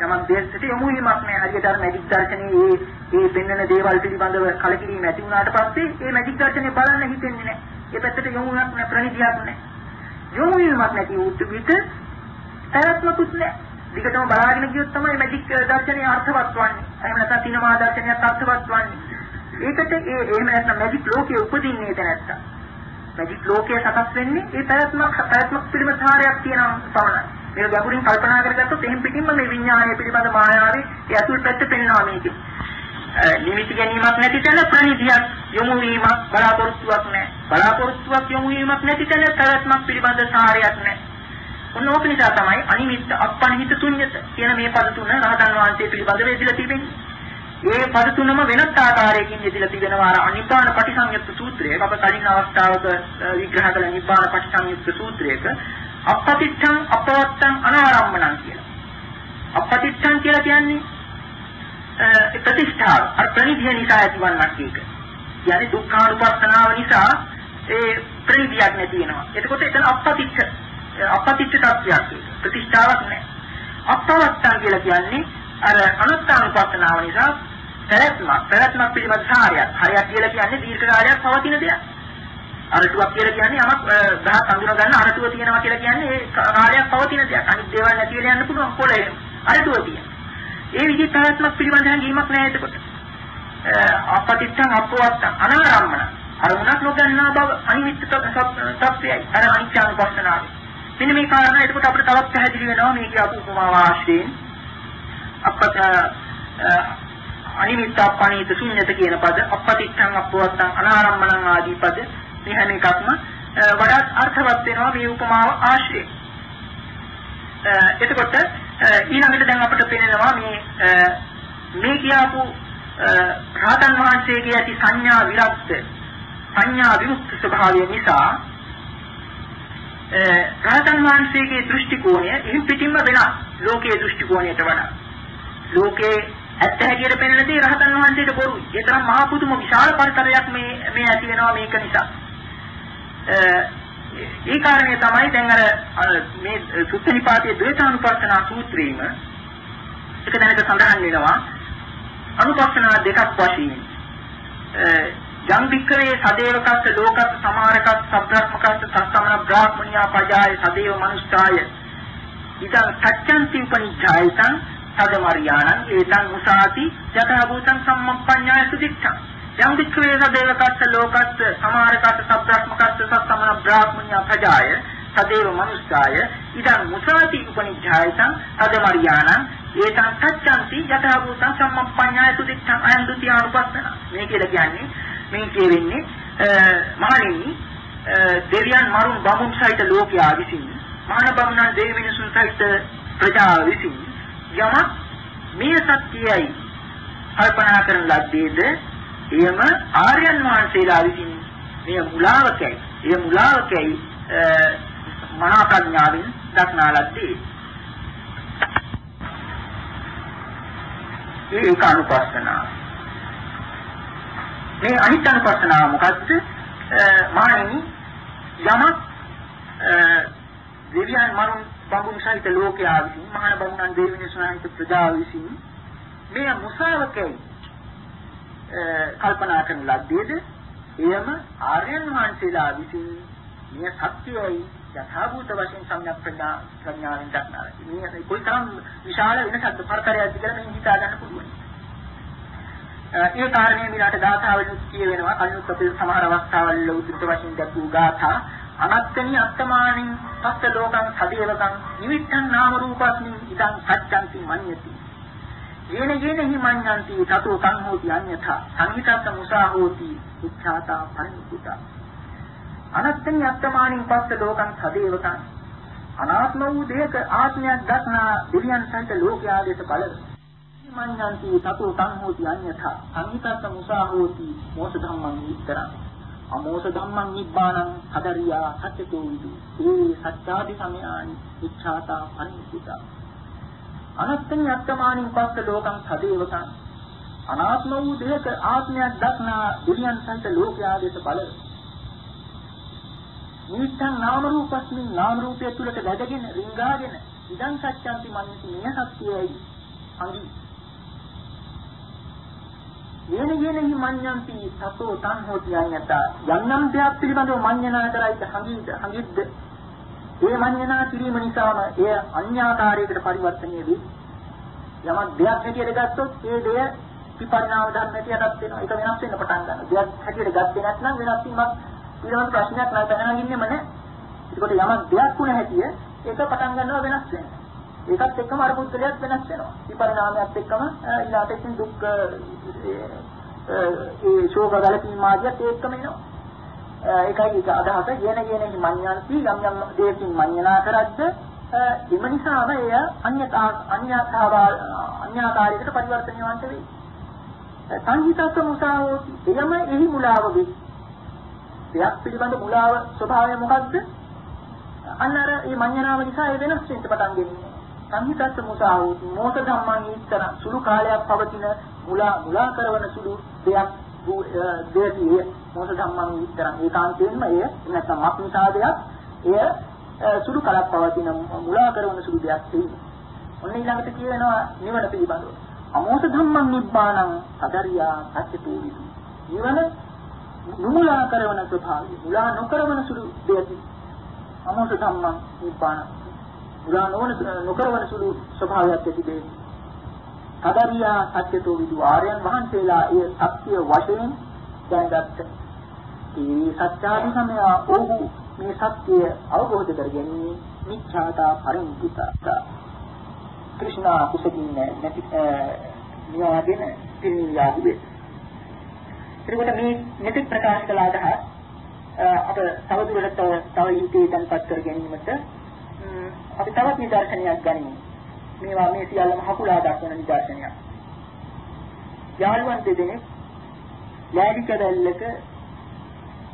යමක් දෙයකට යොමු වීමක් නැහැ. හරියට අර මැජික් දර්ශනයේ මේ මේ පෙන්වන දේවල් පිළිබඳව කලකිරීම ඇති වුණාට පස්සේ මේ මැජික් දර්ශනය බලන්න හිතෙන්නේ නැහැ. ඒ පැත්තට යොමු වීමක් නැහැ ප්‍රණීතියක් නැහැ. යොමු වීමක් නැති උත් විට පැවැත්මකුත් නැහැ. දිගටම බලාගෙන ගියොත් තමයි මැජික් දර්ශනය අර්ථවත් වන්නේ. එහෙම නැත්නම් සිනමා දර්ශනයත් අර්ථවත් වන්නේ. ඒකට ඒ එහෙම නැත්නම් මැජික් ලෝකයේ උපදින්නේ නැත්නම්. මැජික් ලෝකයේ සකස් වෙන්නේ ඒ පැවැත්මක් පැවැත්මක් පිළිබඳ සාරයක් තියෙනවා පමණයි. මේක ගැඹුරින් කල්පනා කරගත්තොත් එහෙන් පිටින්ම මේ විඥානය පිළිබඳ මායාවේ ඒ අතුල් පැත්ත පෙන්වනවා මේකේ. නිමිති ගැනීමක් නැති තැන ප්‍රණීතියක් යොමු වීමක් බලාපොරොත්තුවක් නැහැ. බලාපොරොත්තුවක් යොමු වීමක් නැති තැන පැවැත්මක් පිළිබඳ සාරයක් නැහැ. ඔන්න ඕක නිසා තමයි අනිමිත්ත අපනිහිත තුන්්‍යත කියන මේ පද තුන රහතන් වහන්සේ පිළිබඳව ඉදිලා තිබෙන්නේ. මේ පද තුනම වෙනත් ආකාරයකින් ඉදිලා තිබෙනවා අර අනිපාන පටිසංයුක්ත සූත්‍රය. අප කලින් අවස්ථාවක විග්‍රහ කළ අනිපාන පටිසංයුක්ත සූත්‍රයක අපපතිච්ඡං අපවත්තං අනාරම්මණං කියලා. අපපතිච්ඡං කියලා කියන්නේ ප්‍රතිෂ්ඨාව අර ප්‍රනිධිය නිසා ඇතිවන්නක් ඒක. කියන්නේ දුක්ඛානුපස්සනාව නිසා ඒ ප්‍රනිධියක් නැති වෙනවා. එතකොට එතන අපපතිච්ඡ අපපතිච්ච තත්වයක් ප්‍රතිෂ්ඨාවක් නැහැ. අපවත්තන් කියලා කියන්නේ අර අනුත්තානුපස්සනාව නිසා පැවැත්ම පැවැත්ම පිළිබඳ සාරයක්. හරයක් කියලා කියන්නේ දීර්ඝ කාලයක් පවතින දෙයක්. අරටුවක් කියලා කියන්නේ යමක් ගහක් අඳුන ගන්න අරටුව තියෙනවා කියලා කියන්නේ ඒ කාලයක් පවතින දෙයක්. අනිත් දේවල් නැති වෙලා යන්න පුළුවන් කොළේ අරටුව තියෙන. ඒ විදිහට පැවැත්මක් පිළිබඳ හැඟීමක් නැහැ එතකොට. අපපතිච්චං අපවත්තං අනාරම්මන අරමුණක් නොගන්නා බව අනිමිත්ත තත්ත්වයයි. අර අනිත්‍යානුපස්සනාවේ. මෙන්න මේ කාරණා එතකොට අපිට තවත් පැහැදිලි වෙනවා මේ කියපු උපමාව ආශ්‍රයෙන් අපත අනිමිත්ත අපණීත ශුන්්‍යත කියන පද අපපතිච්ඡං අපවත්තං අනාරම්මණං ආදී පද මේ හැම එකක්ම වඩාත් අර්ථවත් වෙනවා මේ උපමාව ආශ්‍රයෙන් එතකොට ඊළඟට දැන් අපිට පේනවා මේ මේ කියපු රහතන් වහන්සේගේ ඇති සංඥා විරක්ත සංඥා විමුක්ත ස්වභාවය නිසා රහතන් වහන්සේගේ දෘෂ්ටි කෝණය ඉන් පිටින්ම වෙනස් ලෝකයේ දෘෂ්ටි කෝණයට වඩා. ලෝකයේ ඇත්ත හැටියට පෙනෙන දේ රහතන් වහන්සේට බොරුයි. ඒ තරම් මහා පුදුම විශාල පරිතරයක් මේ මේ ඇති වෙනවා මේක නිසා. ඒ කාරණේ තමයි දැන් අර මේ සුත්තනිපාතයේ ද්වේතානුපස්සනා සූත්‍රයේම එක දැනක සඳහන් වෙනවා. අනුපස්සනා දෙකක් වශයෙන් යම් වික්‍රේ සදේවකස්ස ලෝකස්ස සමාරකස්ස සබ්‍රහ්මකස්ස සස්සමන බ්‍රාහ්මණියා පජාය සදේව මනුස්සාය ඉදං සච්ඡන්ති උපනිච්ඡායතං සදමරියාණං ඒතං මුසාති යතහ භූතං සම්මප්පඤ්ඤාය සුදික්ඛං යම් වික්‍රේ සදේවකස්ස ලෝකස්ස සමාරකස්ස සබ්‍රහ්මකස්ස සස්සමන බ්‍රාහ්මණියා පජාය සදේව මනුස්සාය ඉදං මුසාති උපනිච්ඡායතං සදමරියාණං ඒතං සච්ඡන්ති යතහ භූතං සම්මප්පඤ්ඤාය සුදික්ඛං අයං ဒ ුතියානුපස්සන මේ කියලා කියන්නේ මේ කියවෙන්නේ මහණෙනි දෙවියන් මරුන් බමුණු සහිත ලෝකයා විසින් මහාන බමුණන් දෙවි මිනිසුන් සහිත ප්‍රජාව විසින් යම මේ සත්‍යයයි කල්පනා කරන ලද්දේද එයම ආර්යයන් වහන්සේලා විසින් මෙය මුලාවකයි එය මුලාවකයි මහා ප්‍රඥාවෙන් දක්නා ලද්දේ ඒක අනුපස්සනාව මේ අනිත්‍යනුපස්සනාව මොකද්ද? මානෙනි යමක් දෙවියන් මනුන් බඹුන් සහිත ලෝකයා විසින් මහා බමුණන් දෙවියන් සහිත ප්‍රජාව විසින් මේ මුසාවකයි කල්පනා කරන ලද්දේද එයම ආර්යයන් වහන්සේලා විසින් මේ සත්‍යයයි යථාභූත වශයෙන් සම්‍යක් ප්‍රඥා ප්‍රඥාවෙන් දක්නා. මේ කොයිතරම් විශාල වෙනසක්ද පරතරයක්ද කියලා මෙන්න හිතා ගන්න පුළුවන්. ඒ කාරණේ මිලාට ගාථාවලින් කියවෙනවා කලින් අපේ සමහර අවස්ථාවල උද්දිත වශයෙන් දක්වූ ගාථා අනත්තනි අත්තමානින් පස්ස ලෝකං සදේවකං නිවිත්තං නාම රූපස්මින් ඉදං සත්‍යන්ති මඤ්ඤති යේන යේන හි මඤ්ඤන්ති තතෝ කං හෝති අඤ්ඤථා සංහිතස්ස මුසා හෝති උච්ඡාතා පරිනිකුතා අනත්තනි අත්තමානින් පස්ස ලෝකං සදේවකං. අනාත්ම වූ දෙයක ආත්මයක් දක්නා දෙවියන් සහිත ලෝකයා දෙස බලව මඤ්ඤන්ති තතෝ තං හෝති අඤ්ඤථා සංහිතස්ස මුසා හෝති මෝස ධම්මං විතරං අමෝස ධම්මං නිබ්බානං හදරියා සත්‍යතෝ විදු. ඒ සත්‍යාදි සමයානි ඉච්ඡාතා පරිනිකුතා අනත්තනි අත්තමානින් පස්ස ලෝකං සදේවකං. අනාත්ම වූ දෙයක ආත්මයක් දක්නා දෙවියන් සහිත ලෝකයා දෙස බලව නිවිත්තං නාම රූපස්මින් නාම රූපය තුලට වැදගෙන රිංගාගෙන ඉදං සත්‍යන්ති මනසි මෙය සත්‍යයයි අඟි. යේන යේනහි මඤ්ඤන්ති සතෝ තං හෝති අඤ්ඤත. යම් යම් දෙයක් පිළිබඳව මඤ්ඤනා කරයිද? හඟිද? හඟිද්ද? ඒ මඤ්ඤනා කිරීම නිසාම එය අඤ්ඤාකාරයකට පරිවර්තනය වේ යමක් දෙයක් හැටියට ගත්තොත් ඒ දෙය විපරිණාම ධර්ම හැටියටත් වෙනවා ඒක වෙනස් වෙන්න පටන් ගන්නවා දෙයක් හැටියට ගත්තේ නැත්නම් වෙනස් වීමක් ඊළඟ ප්‍රශ්නයක් නැවත නැගින්නෙම නැහැ. ඒකට යමක් දෙයක් වුණ හැටිය ඒක පටන් ගන්නවා වෙනස් වෙනවා. ඒකත් එක්කම අර පුද්ගලයාත් වෙනස් වෙනවා. විපරිණාමයත් එක්කම ඊළාට ඉතින් දුක් ඒ ශෝක ගලපීම ආදියත් ඒකම එනවා. ඒකයි ඒක අදහස යන යන මඤ්ඤාන්ති යම් යම් දෙයකින් මඤ්ඤනා කරද්ද එම නිසාම එය අන්‍යතා අන්‍යතාව අන්‍යාකාරයකට පරිවර්තනය වන්ට වේ. සංහිතස්ස මුසාවෝති එයම එහි මුලාව වේ. දෙයක් පිළිබඳ මුලාව ස්වභාවය මොකද්ද? අන්න අර මේ මඤ්ඤණාව නිසා ඒ වෙනස් වෙන්න පටන් ගන්නේ. සංහිතස්ස මුසාව මොක ධම්මං ඊතර සුළු කාලයක් පවතින මුලා මුලා කරන සුළු දෙයක් දෙයදී මොක ධම්මං ඊතර ඒකාන්තයෙන්ම එය නැත්නම් මත් නිසා දෙයක් එය සුළු කාලයක් පවතින මුලා කරන සුළු දෙයක් තියෙනවා. ඔන්න ඊළඟට කියනවා නිවන පිළිබඳව. අමෝස ධම්මං නිබ්බාණං සදරියා සත්‍යතෝවි. නිවන නුමුලා කරන ස්වභාවය මුලා නොකරවන සුළු දෙයකි අමෝස ධම්මං නිබ්බාන මුලා නොවන නොකරවන සුළු ස්වභාවයක් ඇතිදේ කදරියා සත්‍යතෝ විදු ආර්යයන් වහන්සේලා ඒ සත්‍ය වශයෙන් දැනගත්ත. ඒ සත්‍යාදි සමය ඔහු මේ සත්‍ය අවබෝධ කරගැනීමේ මිච්ඡාතා පරිමුඛතා ක්‍රිෂ්ණා කුසකින් නැති නියාගෙන පිළියාගේ එතකොට මේ මෙතෙක් ප්‍රකාශ කළ අදහස් අප තවදුරටත් තව ඊටේ තන්පත් කර ගැනීමට අපි තවත් නිදර්ශනයක් ගනිමු. මේවා මේ සියල්ලම හකුලා දක්වන නිදර්ශනයක්. යාළුවන් දෙදෙනෙක් ලෑලි කැදල්ලක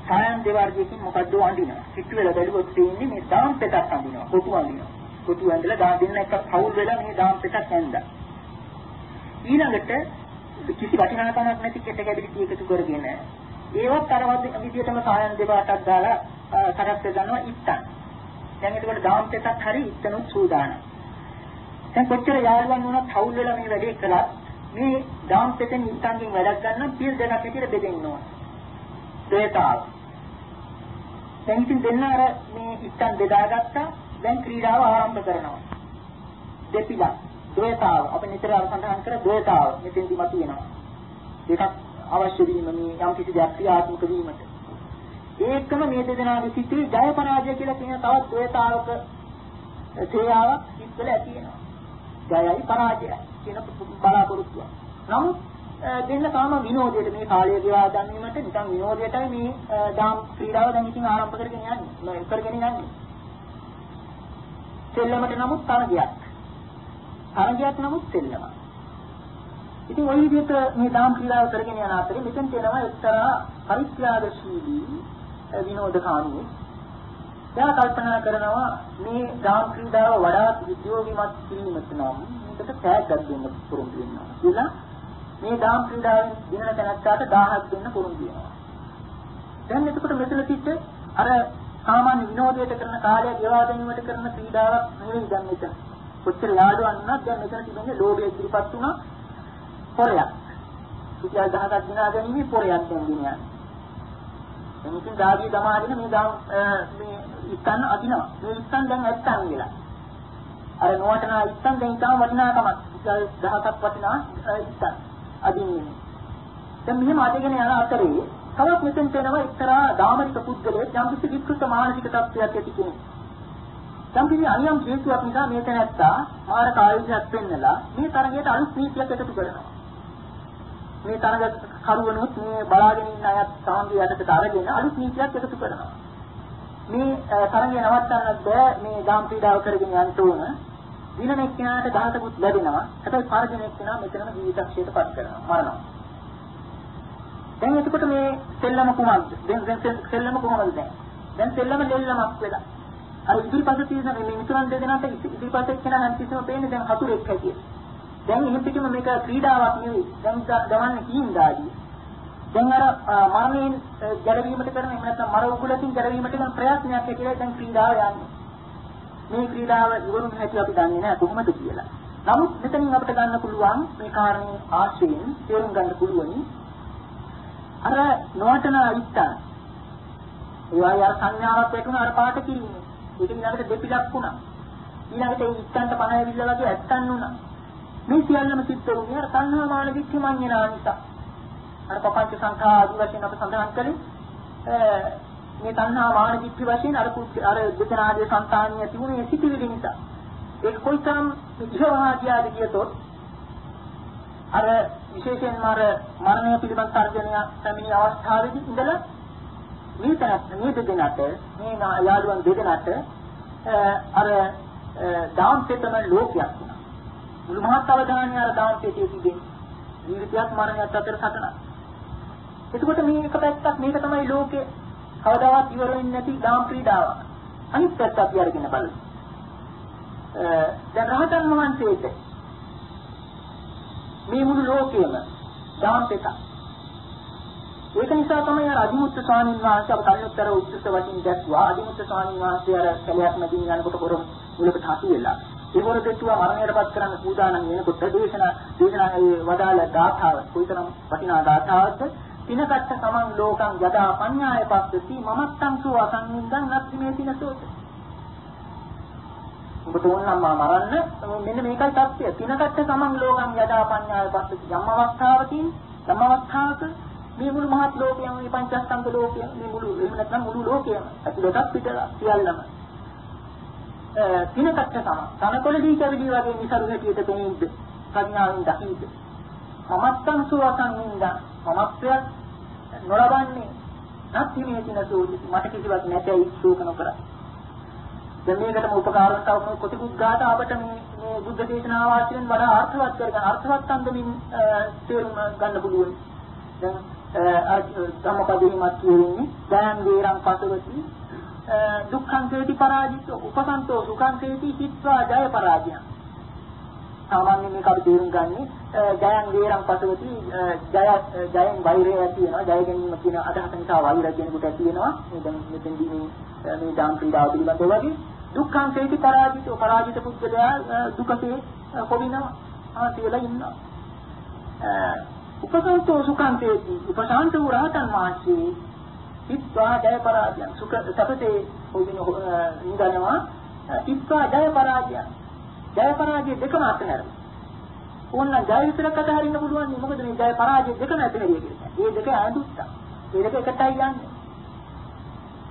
සායන් දෙවර්ගයකින් මොකද්ද අඳිනවා. කිට්ටු වෙලා බැලුවොත් තියෙන්නේ මේ දාම් පෙතක් අඳිනවා. කොටු අඳිනවා. කොටු ඇඳලා දා දෙන්න එකක් පවුල් වෙලා මේ දාම් පෙතක් ඇඳලා. ඊළඟට කිසි වටිනාකමක් නැති කෙට කැබිලිටි එකතු කරගෙන ඒවත් අර විදිහටම සායන් දෙපාටක් දාලා කරත් ගන්නවා ඉත්තන්. දැන් එතකොට දාම් පෙතක් හරි ඉත්තනුත් සූදානම්. දැන් කොච්චර යාළුවන් වුණත් හවුල් වෙලා මේ වැඩේ කළත් මේ දාම් පෙතෙන් ඉත්තන්ගෙන් වැඩක් ගන්න පිල් දෙකක් විතර බෙදෙන්න ඕන. දෙතාව. දැන් ඉතින් දෙන්න අර මේ ඉත්තන් බෙදාගත්තා දැන් ක්‍රීඩාව ආරම්භ කරනවා. දෙපිලා ද්වේතාව අපි නිතර සඳහන් කර ද්වේතාව මෙතෙන්දි මතුවෙනවා. දෙකක් අවශ්‍ය වීම මේ යම් කිසි දෙයක් ක්‍රියාත්මක වීමට. ඒකම මේ දෙදෙනාගේ සිටි ජය පරාජය කියලා කියන තවත් ද්වේතාවක තේයාවක් ඉස්සල ඇති වෙනවා. ජයයි පරාජයයි කියන බලාපොරොත්තුව. නමුත් දෙන්න තාම විනෝදයට මේ කාලය ගෙවා ගැනීමට නිකන් විනෝදයටයි මේ දාම් ක්‍රීඩාව දැන් ඉතින් ආරම්භ කරගෙන යන්නේ. කරගෙන යන්නේ. සෙල්ලමට නමුත් තරගයක්. තරගයක් නමුත් සෙල්ලමක්. ඉතින් ওই විදිහට මේ දාම් ක්‍රීඩාව කරගෙන යන අතරේ මෙතෙන් තේනවා එක්තරා පරිත්‍යාගශීලී විනෝදකාමී. එයා කල්පනා කරනවා මේ දාම් ක්‍රීඩාව වඩාත් උද්‍යෝගිමත් කිරීමට නම් මේකට තෑග්ගක් දෙන්න පුරුදු වෙනවා. කියලා මේ දාම් ක්‍රීඩාවෙන් දිනන තැනට 1000ක් දෙන්න පුරුදු වෙනවා. දැන් එතකොට මෙතන සිට අර සාමාන්‍ය විනෝදයට කරන කාලය ගෙවා ගැනීමට කරන ක්‍රීඩාවක් නෙවෙයි දැන් මෙතන. කොච්චර යාළුවන්වත් දැන් මෙතන තිබෙන්නේ ලෝභය ඉදිරිපත් වුණා පොරයක්. රුපියල් 10ක් දිනා ගැනීම පොරයක් දැන් දිනන්නේ. එනිසා දාගී දමාගෙන මේ දා මේ ඉස්සන් අදිනවා. මේ ඉස්සන් දැන් ඇත්තන් වෙලා. අර නොවටනා ඉස්සන් දැන් ඊටම වටිනාකමක්. රුපියල් 10ක් වටිනා ඉස්සන් අදින්නේ. දැන් මෙහෙම අදගෙන යන අතරේ තවත් මෙතෙන් තේනවා එක්තරා දාමරික පුද්ගලයෙක් යම් කිසි විකෘත මානසික තත්ත්වයක් ඇති කෙනෙක්. යම් කිසි අනියම් හේතුවක් නිසා මේක නැත්තා මාර කායවිසක් වෙන්නලා මේ තරගයට අලුත් නීතියක් එකතු කරනවා. මේ තරග කරුවනොත් මේ බලාගෙන ඉන්න අයත් සාන්දිය යටතට අරගෙන අලුත් නීතියක් එකතු කරනවා. මේ තරගය නවත්තන්න බෑ මේ දාම් පීඩාව කරගෙන යන්න ඕන. දිනන එක්කෙනාට දහසකුත් ලැබෙනවා. හැබැයි පරදින එක්කෙනා මෙතනම ජීවිතක්ෂයට පත් කරනවා. මරනවා. දැන් එතකොට මේ සෙල්ලම කුමක්ද? දැන් දැන් සෙල්ලම කොහොමද දැන්? දැන් සෙල්ලම දෙල්ලමක් වෙලා. අර ඉදිරිපස තියෙන මේ මිතුරන් දෙදෙනාට ඉදිරිපස එක්කෙන හැන්තිසම පේන්නේ දැන් හතුරෙක් හැටියට. දැන් එහෙම පිටිම මේක ක්‍රීඩාවක් නෙවෙයි. දැන් ගමන්නේ කීන්දාදී. දැන් අර මරණයෙන් ගැලවීමට කරන එහෙම නැත්නම් මර උගලකින් ගැලවීමට කරන ප්‍රයත්නයක් කියලා දැන් ක්‍රීඩාව යන්නේ. මේ ක්‍රීඩාව ඉවරුන හැටි අපි දන්නේ නැහැ කොහොමද කියලා. නමුත් මෙතනින් අපිට ගන්න පුළුවන් මේ කාරණේ ආශ්‍රයෙන් තේරුම් ගන්න පුළුවනි අර නොවටන ඉස්තන ඒවායි අර සංඥාවක් වැටුණ අර පාට කිරීම. ඒක ඊළඟට දෙපිලක් වුණා. ඊළඟට ඒ ඉස්තන්ට පණ ඇවිල්ලා වගේ ඇත්තන් වුණා. මේ සියල්ලම සිද්ධ වුණේ අර සංහා මාන දික්ඛ මඤ්ඤණා නිසා. අර පපංච සංඛා ආදි වශයෙන් අප සඳහන් කළේ මේ තණ්හා මාන දික්ඛ වශයෙන් අර අර දෙතනාදී సంతානිය තිබුණේ සිටිවිලි නිසා. ඒක කොයිතරම් ඉහවහාදියාද කියතොත් අර විශේෂයෙන්ම අර මරණය පිළිබඳ තර්ජනය පැමිණි අවස්ථාවේදී ඉඳලා මේ තරත් මේ දෙදෙනාට මේ යාළුවන් දෙදෙනාට අර දාම්පේතම ලෝකයක් වුණා. මුළු මහත් අවධානය අර දාම්පේතයේ තිබෙන ජීවිතයක් මරණයත් අතර සටනක්. එතකොට මේ එක පැත්තක් මේක තමයි ලෝකේ කවදාවත් ඉවර වෙන්නේ නැති දාම් ක්‍රීඩාවක්. අනිත් පැත්ත අපි අරගෙන බලමු. දැන් රහතන් වහන්සේට මේ මුළු ලෝකෙම දාම්ප එකක්. ඒක නිසා තමයි අර අදිමුත්ත ස්වාමීන් වහන්සේ අප කල්යුත්තර උත්සව වශයෙන් දැක්වා අදිමුත්ත ස්වාමීන් වහන්සේ අර කැලයක් මැදින් යනකොට පොර මුලකට හසු වෙලා ඒ පොර දෙට්ටුව මරණයටපත් කරන්න සූදානම් වෙනකොට දේශනා දේශනා ඒ වදාළ ධාතාව කොයිතරම් වටිනා ධාතාවක්ද? තිනකට්ට සමන් ලෝකං යදා පඤ්ඤාය පස්සති මමත්තං සෝ අසංනින්දං නත්ති මේ තිනසෝත ඔබට ඕනනම් මා මරන්න. මෙන්න මේකයි தත්ත්වය. තිනකට සමන් ලෝකම් යදා පඤ්ඤාය පස්සති යම් අවස්ථාවකින් යම් අවස්ථාවක මේ මුළු මහත් ලෝකයම මේ පංචස්කන්ධ ලෝකයම මේ මුළු එහෙම නැත්නම් මුළු ලෝකයම ඇතුළටත් පිටලා සියල්ලම තිනකට සම තනකොළදී කැවිලි වගේ නිසරු හැටියට තෙනින්ද ප්‍රඥාවෙන් දකින්ද මමත්තං සුවසං නින්දා මමත්වයක් නොලබන්නේ. නැති මේ තින සෝදි මට කිසිවක් නැතයි ශෝක නොකරයි දැන් මේකටම උපකාරක තව කොටිකුත් ගාත අපට මේ මේ බුද්ධ දේශනාව ආශ්‍රයෙන් වඩා අර්ථවත් කරගන්න අර්ථවත් අන්දමින් තේරුම් ගන්න පුළුවන්. දැන් අර ධම්මපදෙහිමත් කියන්නේ දයන් වේරං පසවති දුක්ඛං කේති පරාජිත උපසන්තෝ සුඛං කේති හිත්වා ජය පරාජය. සාමාන්‍යයෙන් මේක අපි තේරුම් ගන්නේ ජයන් වේරං පසවති ජය ජයෙන් වෛරය ඇති වෙනවා ජය ගැනීම කියන අදහස නිසා වෛරය කෙනෙකුට ඇති වෙනවා. මේ දැන් මෙතෙන්දී මේ මේ දාම් ක්‍රීඩාව පිළිබඳව වගේ දුක්ඛං සේති පරාජිතෝ පරාජිත පුද්ගලයා දුකසේ කොමිනවා ආතියලා ඉන්නවා උපසන්තෝ සුඛං සේති උපසාන්ත වූ රහතන් වහන්සේ ඉත්වා ජය පරාජය සුඛ සපතේ හොදින නිදනවා ඉත්වා ජය පරාජය ජය පරාජය දෙකම අතහැර ඕන්න ජය විතරක් අතහරින්න පුළුවන් මොකද මේ ජය පරාජය දෙකම අතහැරිය කියලා. මේ දෙක අඳුත්තා. මේ දෙක එකටයි යන්නේ.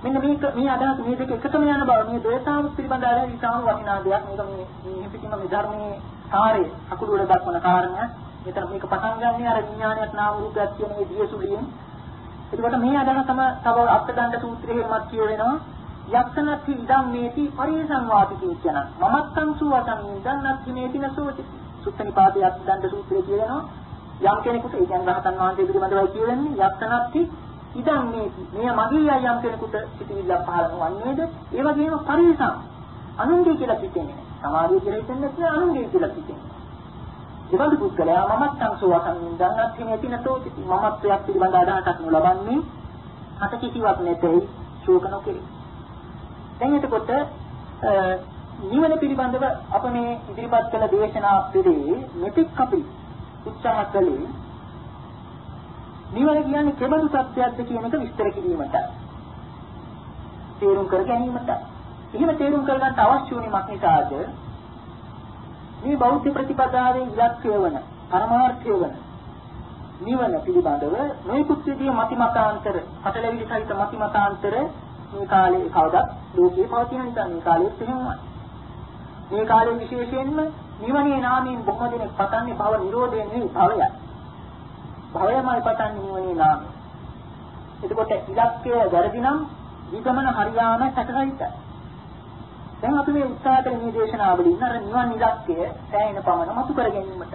මෙන්න මේක මේ අදහස් මේ දෙක එකතම යන බව මේ දේශාව පිළිබඳ අර ඉතාම වටිනා දෙයක්. මේක මේ මේ පිටින්ම මේ ධර්මයේ සාරය අකුරු වල දක්වන කාරණය මෙතන මේක පටන් ගන්න අර විඥානයක් නාම රූපයක් කියන මේ දියසුලියෙන් එතකොට මේ අදහසම තව අත්දණ්ඩ සූත්‍රයේ මත කියවෙනවා. යක්ෂණති ඉදම් මේති පරිසංවාදිකේ කියන. මමත්තං සුවතං ඉදන් නත්ති මේති නසෝති. සුත්තනිපාතේ අත්දණ්ඩ සූත්‍රයේ කියනවා යම් කෙනෙකුට ඒ කියන්නේ රහතන් වහන්සේ පිළිබඳවයි කියවෙන්නේ යක්ෂණති ඉදන් මේ මෙය මගේ අයම් කෙනෙකුට සිටිවිල්ලක් පහළ නොවන්නේද? ඒ වගේම පරිසම් අනුන්ගේ කියලා හිතෙන්නේ සමාධිය කියලා හිතන්නේ නැහැ අනුන්ගේ කියලා හිතෙන්නේ ඒබඳු පුද්ගලයා මමත් සංසෝවසන් නින්දන්නත් හිනේ තිනතෝති මමත්වයක් පිළිබඳ අදහසක් නොලබන්නේ අත කිසිවක් නැතයි ශෝක නොකෙරේ දැන් එතකොට නිවන පිළිබඳව අප මේ ඉදිරිපත් කළ දේශනා පෙරේ මෙතෙක් අපි උත්සාහ කළේ නිවන කියන්නේ කෙබඳු සත්‍යයක්ද කියන එක විස්තර කිරීමට. තේරුම් කර ගැනීමට. එහෙම තේරුම් කරගන්න අවශ්‍ය වුණේ මක් නිසාද? මේ බෞද්ධ ප්‍රතිපදාවේ ඉලක්කය වන, පරමාර්ථය වන නිවන පිළිබඳව නොයෙකුත් විදිහේ මතිමතාන්තර, පටලැවිලි සහිත මතිමතාන්තර මේ කාලේ කවදත් ලෝකේ පවතින නිසා මේ කාලෙත් එහෙමයි. මේ කාලේ විශේෂයෙන්ම නිවනේ නාමයෙන් බොහෝ දෙනෙක් පතන්නේ භව නිරෝධය නෙවෙයි භවයයි. භවයමයි පතන්නේ නිවනේ නාමයෙන්. එතකොට ඉලක්කය වැරදි නම් විගමන හරියාම සැකසිතයි. දැන් අපි මේ උත්සාහ කරන මේ දේශනාවලින් අර නිවන් ඉලක්කය සෑහෙන පමණ මතු කර ගැනීමට.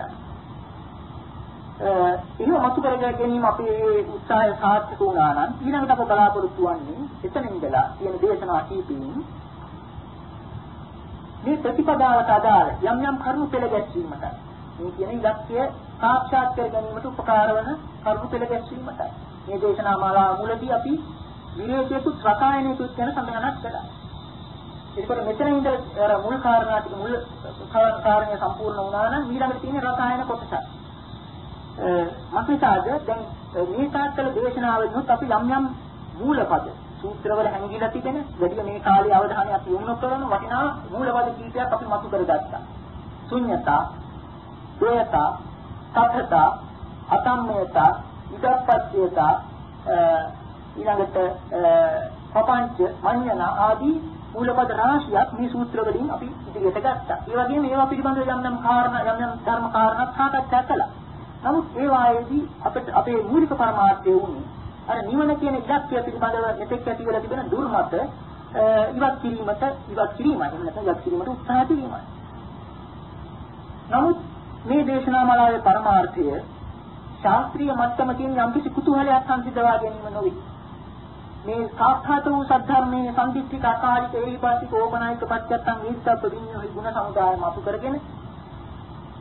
එහෙම මතු කර ගැනීම අපේ උත්සාහය සාර්ථක වුණා නම් ඊළඟට අප බලාපොරොත්තු වෙන්නේ එතන ඉඳලා කියන දේශනා කීපෙකින් මේ ප්‍රතිපදාවට අදාළ යම් යම් කරුණු පෙළ ගැස්වීමට. මේ කියන ඉලක්කය සාක්ෂාත් කර ගැනීමට උපකාර වන කරුණු පෙළ ගැස්වීමට. මේ දේශනා මාලාව මුලදී අපි විරේකයේතු රසායනයේතු ගැන සඳහනක් කළා. ඒකට මෙතන ඉඳලා අර මුල් කාරණා ටික මුල් කාරණය සම්පූර්ණ වුණා නම් ඊළඟට තියෙන රසායන කොටස. මක්නිසාද දැන් මේ තාත්තල දේශනාවෙන්නොත් අපි යම් යම් මූලපද සූත්‍රවල හැංගිලා තිබෙන වැඩි මේ කාලේ අවධානය අපි යොමු කරන වටිනා මූලපද කීපයක් අපි මතු කරගත්තා. ශුන්‍යතා, ද්වයතා, සත්‍යතා, අතම්මයතා, ඉදප්පත්‍යතා ඊළඟට පපංච, මඤ්ඤණ ආදී මූලපද රාශියක් මේ සූත්‍ර වලින් අපි ඉදිරියට ගත්තා. ඒ වගේම ඒවා පිළිබඳව යම් යම් කාරණා යම් යම් ධර්ම කාරණා සාකච්ඡා කළා. නමුත් ඒ වායේදී අපිට අපේ මූලික පරමාර්ථය වුණේ අර නිවන කියන ඉලක්කය පිළිබඳව මෙතෙක් ඇති වෙලා තිබෙන දුර්මත ඉවත් කිරීමට ඉවත් කිරීමයි. එහෙම නැත්නම් ඉවත් කිරීමට උත්සාහ කිරීමයි. නමුත් මේ දේශනා මාලාවේ පරමාර්ථය ශාස්ත්‍රීය මට්ටමකින් යම්කිසි කුතුහලයක් සංසිඳවා ගැනීම නොවේ. මේ සාක්ෂාත වූ සද්ධර්මයේ සම්දිත්තික අකාලික ඒහිපාසික ඕමනායක පත්‍යත්තන් විස්සබ්බ විඤ්ඤාණ ගුණ සමුදායම අපු කරගෙන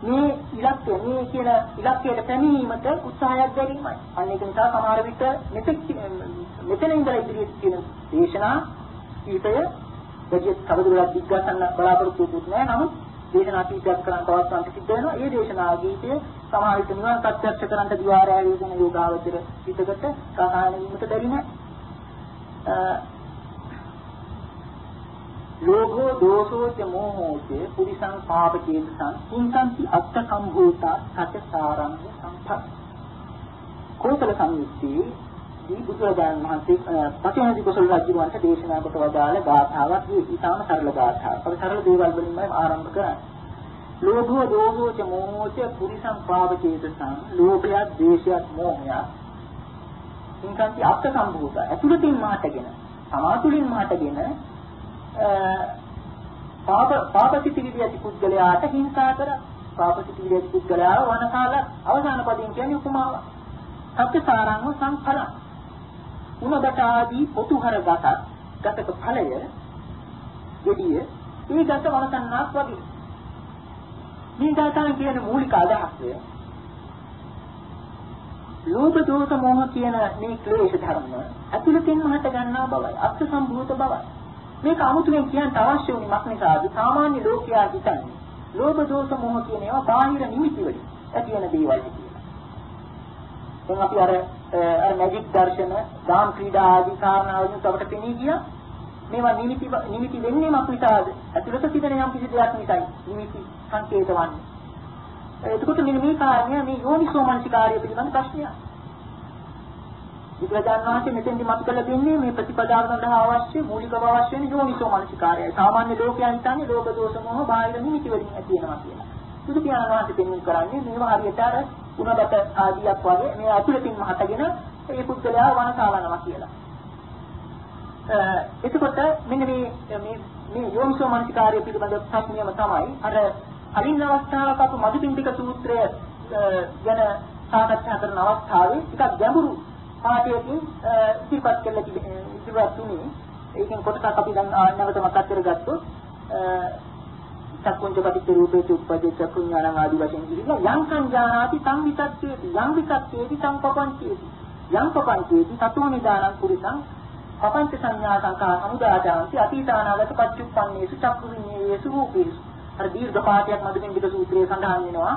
මේ ඉලක්කය මේ කියන ඉලක්කයට පැමිණීමට උත්සාහයක් දැරීමයි. අන්න ඒක නිසා සමහර විට මෙතෙක් මෙතන ඉඳලා ඉදිරියට කියන දේශනා කීපය දෙවියන් කවදාවත් දිග්ගසන්න බලාපොරොත්තු වෙන්නේ නැහැ. නමුත් දේශනා කීපයක් කරන් පවත්වන්න සිද්ධ වෙනවා. ඒ දේශනා ගීතය සමහර විට නිවන් ප්‍රත්‍යක්ෂ කරන්ට දිවාරය වේදන යෝගාවචර හිතකට සාහාන වීමට බැරි නැහැ. ලෝභෝ දෝෂෝ ච මෝහෝ ච පුරිසං පාපචේතසං කිංකන්ති අත්ත සම්භූතා සත්‍සාරං සම්පත් කෝසල සංයුත්තේ දී බුදුරජාණන් වහන්සේ පටිහාදි කුසල රජුවන්ට දේශනා කොට වදාළ ගාථාවක් මේ ඊටාම සරල ගාථාවක්. අපි සරල දේවල් වලින්මයි ආරම්භ කරන්නේ. ලෝභෝ දෝෂෝ ච මෝහෝ ච පුරිසං පාපචේතසං ලෝභය, ද්වේෂය, මෝහය කිංකන්ති අත්ත සම්භූතා. ඇතුළතින් මාටගෙන, සමාතුලින් මාටගෙන පාප පාපසිතිවිලි ඇති පුද්ගලයාට හිංසා කර පාපසිතිවිලි ඇති පුද්ගලයාව වනකාල අවසාන පදින් කියන්නේ උපමාව. සත්‍ය සාරංග සංකල. උනබට ආදී පොතුහර ගතක් ගතක ඵලය gediy ඒ ගත වනසන්නාක් වගේ. මේ ගාතන කියන මූලික අදහසය ලෝභ දෝෂ මොහ කියන මේ ක්ලේශ ධර්ම අතුලතින්ම හට ගන්නා බවයි අර්ථ සම්භූත බවයි මේක 아무තුවෙන් කියන්න අවශ්‍ය වුනේ මක් නිසාද? සාමාන්‍ය ලෝකයා හිතන්නේ ලෝභ දෝෂ මොහ කියන ඒවා බාහිර නිමිති වලින් ඇති වෙන දේවල් කියලා. දැන් අපි අර අර මැජික් දර්ශන, දාම් ක්‍රීඩා ආදී කාරණා වලින් අපට පෙනී ගියා. මේවා නිමිති නිමිති වෙන්නේ මක් නිසාද? ඇතුළත තිබෙන යම් කිසි දෙයක් නිසායි නිමිති සංකේත වන්නේ. එතකොට මෙන්න මේ කාරණය මේ යෝනිසෝ මනසිකාර්ය පිළිබඳ ප්‍රශ්නයක්. බුදුරජාණන් වහන්සේ මෙතෙන්දි මතු කළ දෙන්නේ මේ ප්‍රතිපදාව සඳහා අවශ්‍ය මූලිකව අවශ්‍ය වෙන යෝනිසෝ මනසිකාරයයි. සාමාන්‍ය ලෝකයා හිතන්නේ ලෝභ දෝෂ මොහ බාහිර නිමිති වලින් ඇති වෙනවා කියලා. බුදු පියාණන් වහන්සේ දෙන්නේ කරන්නේ මේවා හරියට අර ಗುಣගත ආදියක් වගේ මේ අතුලතින්ම හටගෙන ඒ පුද්ගලයා වනසාවනවා කියලා. එතකොට මෙන්න මේ මේ මේ යෝනිසෝ මනසිකාරය පිළිබඳ ප්‍රශ්නයම තමයි අර කලින් අවස්ථාවක අප මදුපිණ්ඩික සූත්‍රය ගැන සාකච්ඡා කරන අවස්ථාවේ ටිකක් ගැඹුරු පාඨයකින් ඉතිපත් කළ ඉතිපත් තුනේ ඒකෙන් කොටසක් අපි දැන් නැවත මතක් කරගත්තොත් චක්කුංච පටිච්ච රූපේ උප්පජේ චක්කුඥානං ආදී වශයෙන් කිව්වා යංකං ඥානාති තං විතක්කේති යං විතක්කේති තං පපංචේති. යං පපංචේති තතෝ නිදානං පුරිසං පపంచ සංඥා සංකා සමුදායන්ති අතීතානාගත පච්චුප්පන්නේසු චක්කු විඤ්ඤේයේසු රූපේසු. අර දීර්ඝ පාඨයක් මදුපින්ඩික සූත්‍රයේ සඳහන් වෙනවා.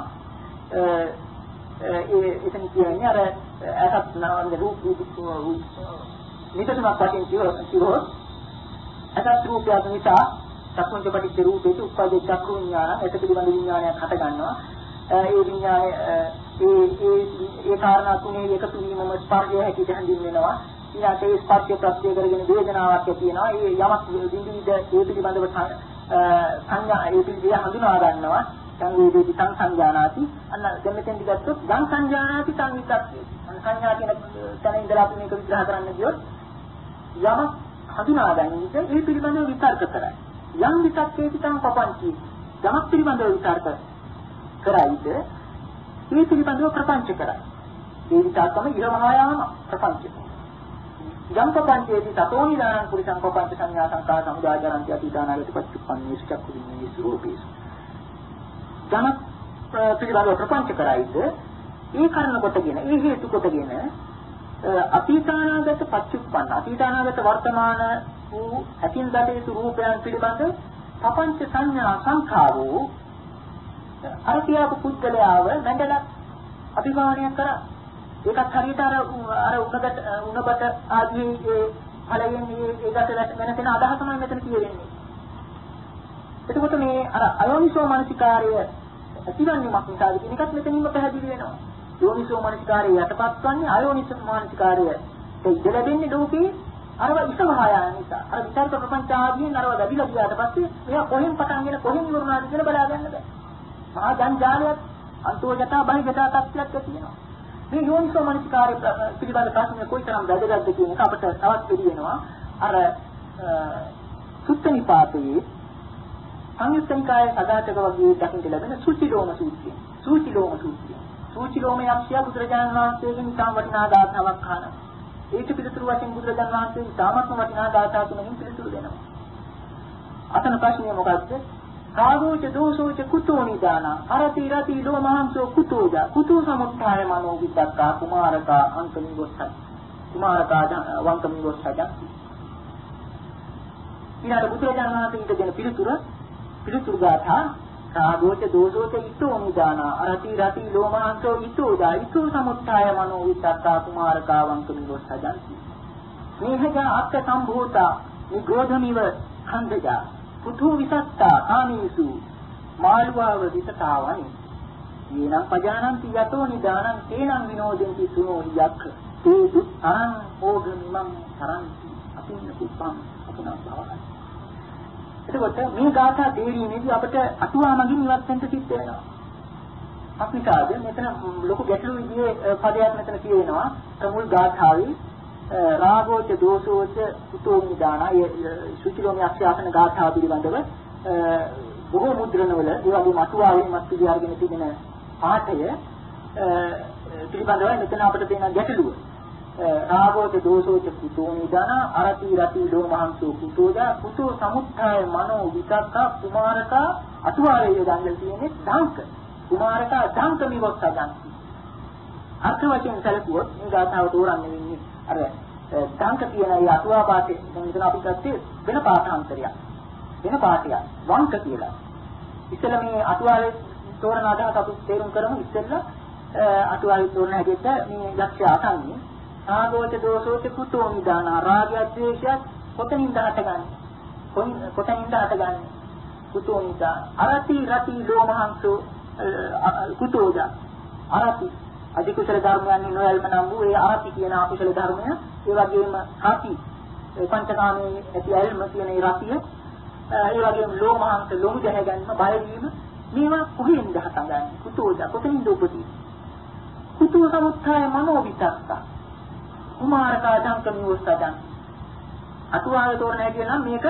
ඒ එතන කියන්නේ අර අසත් නාමයේ රූප නිතරම වශයෙන් කිව්වොත් අසත් රූපයක් නිසා චක්කුංච පටිච්ච රූපේට උප්පදේ චක්කු විඥාන. එත පිළිබඳ විඥානයක් හට ගන්නවා ඒ විඥානය ඒ ඒ ඒ කාරණා තුනේ එකතු වීමම ස්පර්ශය හැටියට හඳුන්වනවා. ඊළඟට ඒ ස්පර්ශය ප්‍රත්‍ය කරගෙන වේදනාවක් තියෙනවා ඒ යමක් විඳින්ද ඒ පිළිබඳව සංඥා ඒ පිළිබඳව හඳුනා ගන්නවා. සංවේදේති සංසංජානාති අන්න දැන් මෙතෙන්දි ගත්තොත් ගං සංජානාති සංවිතක්කේ සංඥා කියන තැන ඉඳලා අපි මේක විග්‍රහ කරන්න ගියොත් යමක් හඳුනා ගැනීම ඒ පිළිබඳව විතර්ක කරයි. යම් විතක්කේති තම පපංචි යමක් පිළිබඳව විතර්ක කරයිද ඒ පිළිබඳව ප්‍රපංච කරයි. ඒ විතක්කම ඉරමහායාම ප්‍රපංච යම් පපංචේති තතෝනි දානං පුරිසං පපංච සංඥා සංකාර සමුදායරන්ති අතීතානාගත පච්චුප්පන්නේසු චක්කු විඤ්ඤේසු රූපේසු යමක් පිළිබඳව ප්‍රපංච කරයිද? ඒ කාරණ කොටගෙන ඒ හේතු කොටගෙන අතීතානාගත පච්චුප්පන්න අතීතානාගත වර්තමාන වූ ඇතින් දතේතු රූපයන් පිළිබඳ පపంచ සංඥා සංඛාරෝ අර කියාපු පුද්ගලයාව නැඩලා අභිමානය කරා. ඒකත් හරියට අර අර උණගත උණබට ආදී ඒ ඵලයෙන් ඒ ඒකට වෙනසෙන අදහසමයි මෙතන කියෙන්නේ එතකොට මේ අර අයෝනිසෝ මනසිකාරය ඇතිවන්නේ මක් නිසාද කියන එකත් මෙතනින්ම පැහැදිලි වෙනවා යෝනිසෝ මනසිකාරය යටපත් වන්නේ අයෝනිසෝ මනසිකාරය ඒ ඉඳ ලැබෙන්නේ ලෝකේ අරව ඉස්සමහා යන නිසා අර විචාරක ප්‍රපංච ආදීන් අරව ලැබිලා ගියාට පස්සේ මේවා කොහෙන් පටන්ගෙන කොහෙන් ඉවරනාද කියලා බලා ගන්න බෑ. මහා ජංජාලයක් අන්තෝජතා බහිජතා තත්ත්වයක් තියෙනවා. මේ යෝනිසෝ මනසිකාරය පිළිබඳ ප්‍රශ්නේ කොයිතරම් වැදගත්ද කියන එක අපිට තවත් පිළිවෙනවා. අර සුත්තනිපාතයේ සංයුත්තනිකාය සදාචක වගේ දකින්න ලැබෙන සුචිලෝම සූත්‍රය. සූචිලෝම සූත්‍රය. සූචිලෝම යක්ෂයා බුදුරජාණන් වහන්සේගෙන් ඉතාම වටිනා ගාථාවක් අහනවා. ඒක පිළිතුරු වශයෙන් බුදුරජාන් වහන්සේ තාමත්ම වටිනා ගාථා තුනකින් පිළිතුරු දෙනවා. අතන ප්‍රශ්නය මොකද්ද? කාගෝච දෝසෝච කුතෝ නිදාන අරති රති ලෝමහංසෝ කුතෝජ කුතෝ සමුත්ථාය මනෝ විද්දක්කා කුමාරකා අන්තමින් ගොස්සයි. කුමාරකා වංකමින් ගොස්සයි. ඊළඟ බුදුරජාණන් වහන්සේ ඊට දෙන පිළිතුර පිළිතුරු ගාථා රාගෝච දෝෂෝච ඉතෝ නිදානා අරති රති ලෝමහංසෝ ඉතෝ දා ඉතෝ සමුත්ථාය මනෝ විතක්කා කුමාරකාවංක නිරොස් සජන්ති මේහජා අත්ත සම්භූතා නිගෝධමිව ඛණ්ඩජා පුතු විසත්තා කාමීසු මාළුවාව විතතාවනි යේනම් පජානන්ති යතෝ නිදානං තේනං විනෝදෙන්ති සුනෝ යක්ඛ තේ අරං ඕගමිමං තරන්ති අපින්න කුප්පං අපුණා භවයි එතකොට මේ ගාථා තේරීමේදී අපිට අටුවා මගින් ඉවත් වෙන්න සිද්ධ වෙනවා. අපිටාද මෙතන ලොකු ගැටලු විදිහේ පදයක් මෙතන කියවෙනවා. මුල් ගාථාවේ රාගෝච දෝෂෝච උතෝ නිදාන ඒ සුචිලෝමි අක්ෂයාසන ගාථා පිළිබඳව බොහෝ මුද්‍රණවල ඒ වගේම අටුවාවෙන් මත් පිළි අරගෙන තිබෙන පාඨය පිළිබඳව මෙතන අපිට තියෙන ගැටලුව. රාගෝච දෝෂෝච කුතෝ නිදාන අරති රති ලෝමහංසෝ කුතෝජා කුතෝ සමුත්ථාය මනෝ විතක්ක කුමාරක අතුවාරේ යොදන්න තියෙන්නේ ධංක කුමාරක ධංක මිවොත් සදන්ති අර්ථ වශයෙන් සැලකුවොත් මේ ගාථාව තෝරන්නේ වෙන්නේ අර ධංක කියන ඒ අතුවා පාඨේ දැන් මෙතන අපි ගත්තේ වෙන පාඨාන්තරයක්. වෙන පාඨයක්. වංක කියලා. ඉතල මේ අතුවාවේ තෝරන අදහස අපි තේරුම් කරමු. ඉතින්ලා අතුවාවේ තෝරන හැටියට මේ ලක්ෂ්‍ය අසන්නේ රාගෝච දෝෂෝච කුතෝ නිදාන රාගය ද්වේෂය කොතනින්ද හටගන්නේ කොතනින්ද හටගන්නේ කුතෝ නිදා අරති රති ලෝමහංසෝ කුතෝජ අරති. අධිකුසල ධර්මයන් නොයල්ම නම් වූ ඒ අරති කියන අකුසල ධර්මය ඒ වගේම රති පංචකාමයේ ඇති ඇල්ම කියන ඒ රතිය ඒ වගේම ලෝමහංස ලොමු ජය ගැනීම බය වීම මේවා කොහෙන්ද හටගන්නේ කුතෝජ කොතනින්ද උපදී කුතෝ සමුත්ථාය මනෝ විතක්කා. කුමාරකා ධම්ක මිවස්සදන් අතුවාවේ තෝරන හැටි නම් මේක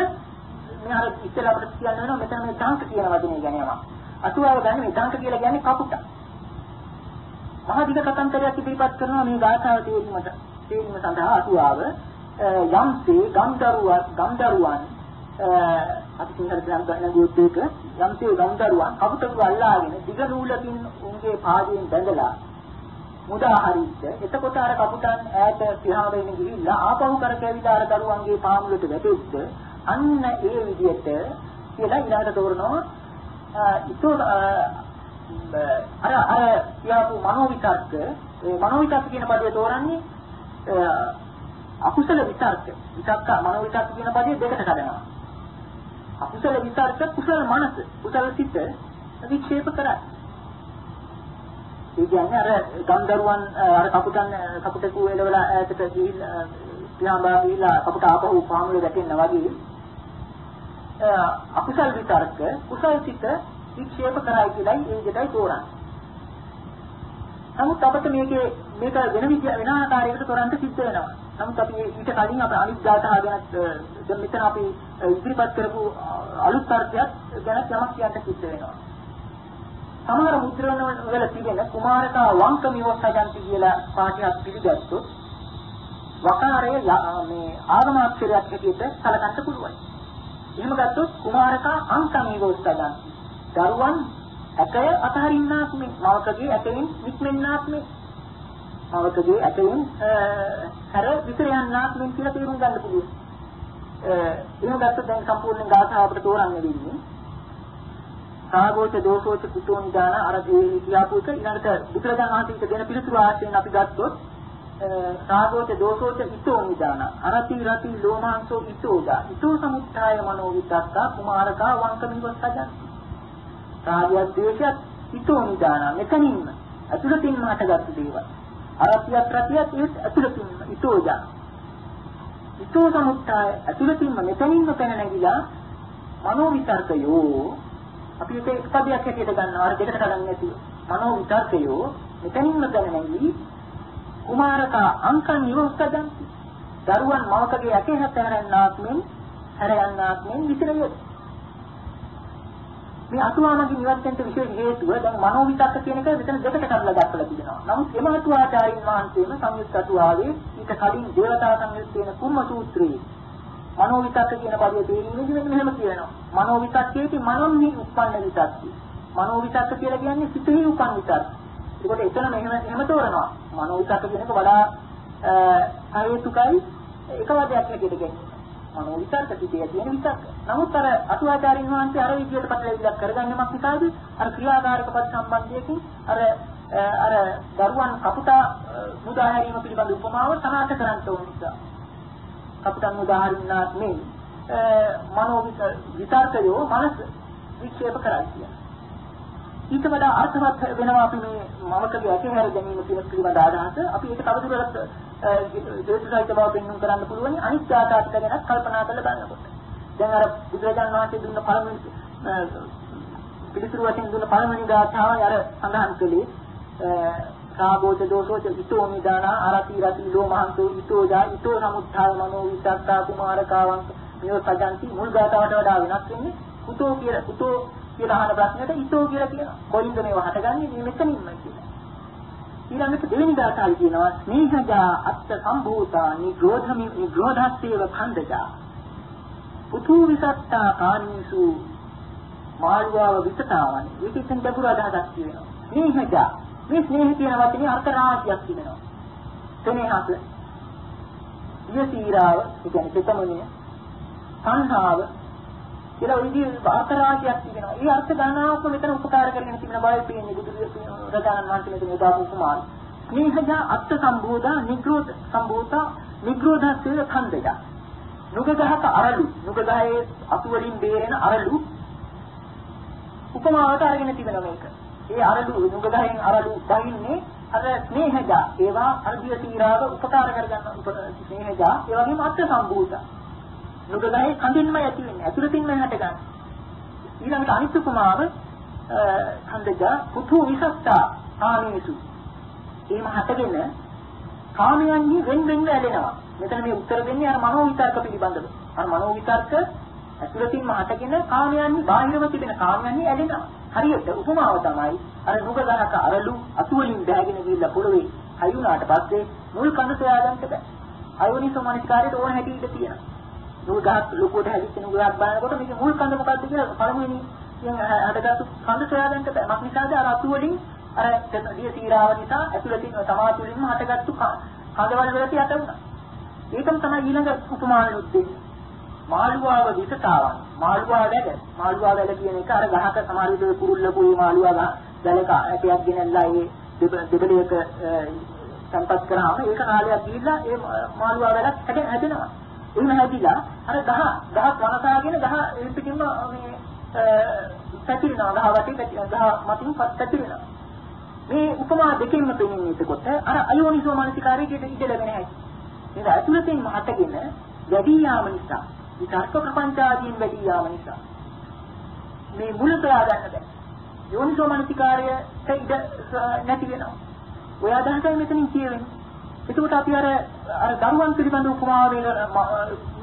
මේ අර ඉස්සෙල්ලා අපිට කියන්න වෙනවා මෙතන මේ ධම්ක කියන වචනේ ගැන යමක්. අතුවාව ගන්න මේ ධම්ක කියලා කියන්නේ කපුට මහදිග කතන්තරයක් ඉදිරිපත් කරනවා මේ ගාථාව තේරීමට. තේරීම සඳහා අතුවාව යම්සේ ගම්දරුවන් ගම්දරුවන් අපි සිංහල ග්‍රාම ගන්න ගියොත් ඒක යම්සේ ගම්දරුවන් කපුටු අල්ලාගෙන දිග නූලකින් උන්ගේ පාදයෙන් බැඳලා මුදා හරිද්ද එතකොට අර කපුටන් ඈත පියාඹෙන්න ගිහිල්ලා ආපහු කරකැවිලා අර දරුවන්ගේ පාමුලට වැටෙද්ද අන්න ඒ විදිහට කියලා ඊළඟට තෝරනවා ඊතෝ අර අර කියපු මනෝ විතර්ක ඒ මනෝ විතර්ක කියන පදේ තෝරන්නේ අකුසල විතර්ක. විතක්ක මනෝ විතර්ක කියන පදේ දෙකට කඩනවා. අකුසල විතර්ක කුසල මනස කුසල සිත වික්ෂේප කරයි. ඒ කියන්නේ අර ගම්දරුවන් අර කපුටන් කපුටකු එළවලා ඈතට ගිහිල්ලා පියාඹා ගිහිල්ලා කපුට ආපහු පාමුල වැටෙන්න වගේ අකුසල් විතරක කුසල් සිත වික්ෂේප කරයි කියලායි ඒ විදිහටයි තෝරන්නේ. නමුත් අපිට මේකේ මේක වෙන විදිහ වෙන ආකාරයකට තෝරන්න සිද්ධ වෙනවා. නමුත් අපි ඊට කලින් අපි අනිත් ධාතහා ගැන දැන් මෙතන අපි ඉදිරිපත් කරපු අලුත් අර්ථයක් ගැන යමක් කියන්න සිද්ධ වෙනවා. සමහර මුද්‍රණ වල තිබෙන කුමාරකා වංකමිව සජන්ති කියලා පාඨයක් පිළිගත්තොත් වකාරය මේ ආගමාක්ෂරයක් හැටියට සැලකන්න පුළුවන්. එහෙම ගත්තොත් කුමාරකා අංකමිව සජන්ති. දරුවන් ඇකය අතහරින්නාක් මේ මවකගේ ඇකෙන් නික්මෙන්නාක් මේ මවකගේ ඇකෙන් හැර විතර යන්නාක් මේ කියලා තේරුම් ගන්න පුළුවන්. එහෙම ගත්තොත් දැන් සම්පූර්ණ ගාථාවට තෝරන්න වෙන්නේ. සාගෝච දෝෂෝච කුතෝ නිදාන අර ඒ කියාපු එක ඊළඟට බුදුරජාණන් වහන්සේට දෙන පිළිතුරු ආශ්‍රයෙන් අපි ගත්තොත් සාගෝච දෝෂෝච ඊතෝ නිදාන. අරති රති ලෝමාංසෝ ඊතෝදා. ඊතෝ සමුත්ථාය මනෝ විතක්කා කුමාරකා වංකමිව සජන් රාගය ද්වේෂයත් ඊතෝ නිදාන මෙතනින්ම අතුලතින්ම හටගත්තු දේවල් අරතියත් රතියත් ඒත් අතුලතින්ම ඊතෝදා ඊතෝ සමුත්ථාය අතුලතින්ම මෙතනින්ම පැන නැගිලා මනෝ විතර්කයෝ අපි ඒක එක් පදයක් හැටියට ගන්නවා අර දෙකට කඩන්නේ නැතුව. මනෝ විතර්කයෝ මෙතනින්ම දැනෙන්නේ කුමාරකා අංකන් නිවස්සදන්ති. දරුවන් මවකගේ ඇටේ හැත හැරෙන්නාක් මෙන් හැරයන්නාක් මෙන් විසිරියෝ. මේ අතුවාමගේ නිවර්තනට විශේෂ හේතුව දැන් මනෝ විතක්ක කියන එක මෙතන දෙකට කඩලා දක්වලා තිබෙනවා. නමුත් එම අතුවාචාරින් වහන්සේම සංයුත් අතුවාවේ ඊට කලින් දේවතා සංයුත් වෙන කුම්ම සූත්‍රයේ මනෝ විතක්ක කියන පදයේ තේරුමේදී මෙන්න මෙහෙම කියනවා. මනෝ විතක්කේති මනෝන්හි උප්පන්න විතක්කේ. මනෝ විතක්ක කියලා කියන්නේ සිතෙහි උපන් විතක්ක. ඒකට එතන මෙහෙම එහෙම තෝරනවා. මනෝ විතක්ක කියන එක වඩා හේතුකයි එක වදයක් හැටියට කියන්නේ. මනෝ විතක්ක සිතේ තියෙන විතක්ක. නමුත් අර අතුවාචාරින් වහන්සේ අර විදියට පැටලෙවිලක් කරගන්නමක් නිසාද අර ක්‍රියාකාරක පද සම්බන්ධයකින් අර අර දරුවන් කපුටා මුදා හැරීම පිළිබඳ උපමාව සනාථ කරන්න ඕන නිසා කපුටන් උදාහරණයක් මේ මනෝ විතර්කයෝ මනස වික්ෂේප කරයි කියන්නේ. ඊට වඩා අර්ථවත් වෙනවා අපි මේ මමකගේ ඇකහැර ගැනීම කියන පිළිබඳ අදහස අපි ඒක තවදුරටත් දේශසහිත බව පෙන්වන්න කරන්න පුළුවන් අනිත් ආකාරයට ගැන කල්පනා කරලා බලනකොට. දැන් අර බුදුරජාණන් වහන්සේ දුන්න පළවෙනි පිළිතුරු වශයෙන් දුන්න පළවෙනි ගාථාවයි අර සඳහන් කළේ. කාබෝච දෝසෝච ඊතෝ නිදාන ආරති රති ලෝමහන්තෝ ඊතෝ ජා ඊතෝ සමුත්ථාය මනෝ විතක්කා කුමාරකාවන් මෙව සජන්ති මුල් ගාතාවට වඩා වෙනස් වෙන්නේ කුතෝ කියලා කුතෝ කියලා අහන ප්‍රශ්නෙට ඊතෝ කියලා කියනවා. කොයින්ද මේව හටගන්නේ? මේ මෙතනින්මයි කියලා. ඊළඟට දෙවෙනි ගාතාවයි කියනවා ස්නේහජා අත්ත සම්භූතා නිග්‍රෝධමි නිග්‍රෝධස්සේව ඛණ්ඩජා පුතු විසත්තා කානීසු මාළුවාව විසතාවනි. ඒකෙන් ගැඹුරු අදහසක් කියනවා ස්නේහජා මේ ස්නේහ කියන වචනේ අර්ථ රාශියක් තිබෙනවා. ස්නේහස, යසීරාව, ඒ කියන්නේ චේතමනිය, සංහාව කියලා ওই විදිහේ අර්ථ රාශියක් තිබෙනවා. ඒ අර්ථ ගණනාවක මෙතන උපකාර කරගෙන තිබෙන බය පේන්නේ බුදු රජාණන් වහන්සේ මෙතන උදාපු කුමාර. ස්නේහජ අත්ථ සම්බෝධා නිග්‍රෝධ සම්බෝධා නිග්‍රෝධස්සේ ඛණ්ඩය. නුගගහක අරලු, නුගගහේ අතු වලින් බේරෙන අරලු උපමාවට අරගෙන තිබෙනවා මේක. ඒ අරලු නුගගහෙන් අරලු බහින්නේ අර ස්නේහජා ඒවා අර්ධිය තීරාව උපකාර කරගන්න ස්නේහජා ඒ වගේම අත්ථ සම්භූත නුගගහේ කඳින්ම ඇති වෙන්නේ ඇතුළතින්ම හැට ගන්න. ඊළඟට අනිත් උපමාව ඛණ්ඩජා පුතු විසත්තා කාමීසු. එහෙම හටගෙන කාමයන්හි වෙන් වෙන් ඇලෙනවා. මෙතන මේ උත්තර දෙන්නේ අර මනෝ විතර්ක පිළිබඳව. අර මනෝ විතර්ක ඇතුළතින්ම හටගෙන කාමයන්හි බාහිරව තිබෙන කාමයන්හි ඇලෙනවා. හරියට උපමාව තමයි අර නුග ගහක අරලු අතු වලින් බෑගෙන ගිහිල්ලා පොළවේ හයුනාට පස්සේ මුල් කඳ සොයා ගන්නට බෑ. අයෝනිසෝ මනස්කාරයට ඕන හැටි ඉඳ තියෙනවා. නුග ගහක් ලොකුවට හැදිච්ච නුග ගහක් බලනකොට මේක මුල් කඳ මොකක්ද කියලා පළමුවෙනි කියන හදගත්තු කඳ සොයා ගන්නට බෑ. මක් නිසාද අර අතු වලින් අර දිය සීරාව නිසා ඇතුළතින් සමාතුලින්ම හටගත්තු කඳවල වලට යට වුණා. ඒකම තමයි ඊළඟ උපමානෙ දෙන්නේ. මාළුවාව විසතාවන් මාළුවා වැඩ මාළුවා වැඩ කියන එක අර ගහක සමහර විට කුරුල්ලපු මේ මාළුවා ගලක ඇටයක් ගෙනල්ලා ඒ දෙබලයක සම්පත් කරාම ඒක කාලයක් ගිහිල්ලා ඒ මාළුවා වැඩක් හැදෙනවා. එහෙම හැදිලා අර ගහ ගහ වනසාගෙන ගහ ඒ පිටින්ම මේ පැතිරෙනවා ගහ වටේ ගහ මතින් පැතිරෙනවා. මේ උපමා දෙකෙන්ම පෙනෙන්නේ එතකොට අර අයෝනිසෝ මානසිකාරයේ ඉඳ ලැබෙන හැටි. ඒක ඇතුළතින් හටගෙන වැඩි යාම නිසා විතර්ක ප්‍රපංච ආදීන් වැඩි යාම නිසා මේ මුල සොයා ගන්න බැහැ. යෝනිසෝ මනසිකාරයට ඉඩ නැති වෙනවා. ඔය අදහසයි මෙතනින් කියවෙන්නේ. එතකොට අපි අර අර දරුවන් පිළිබඳ උපමාව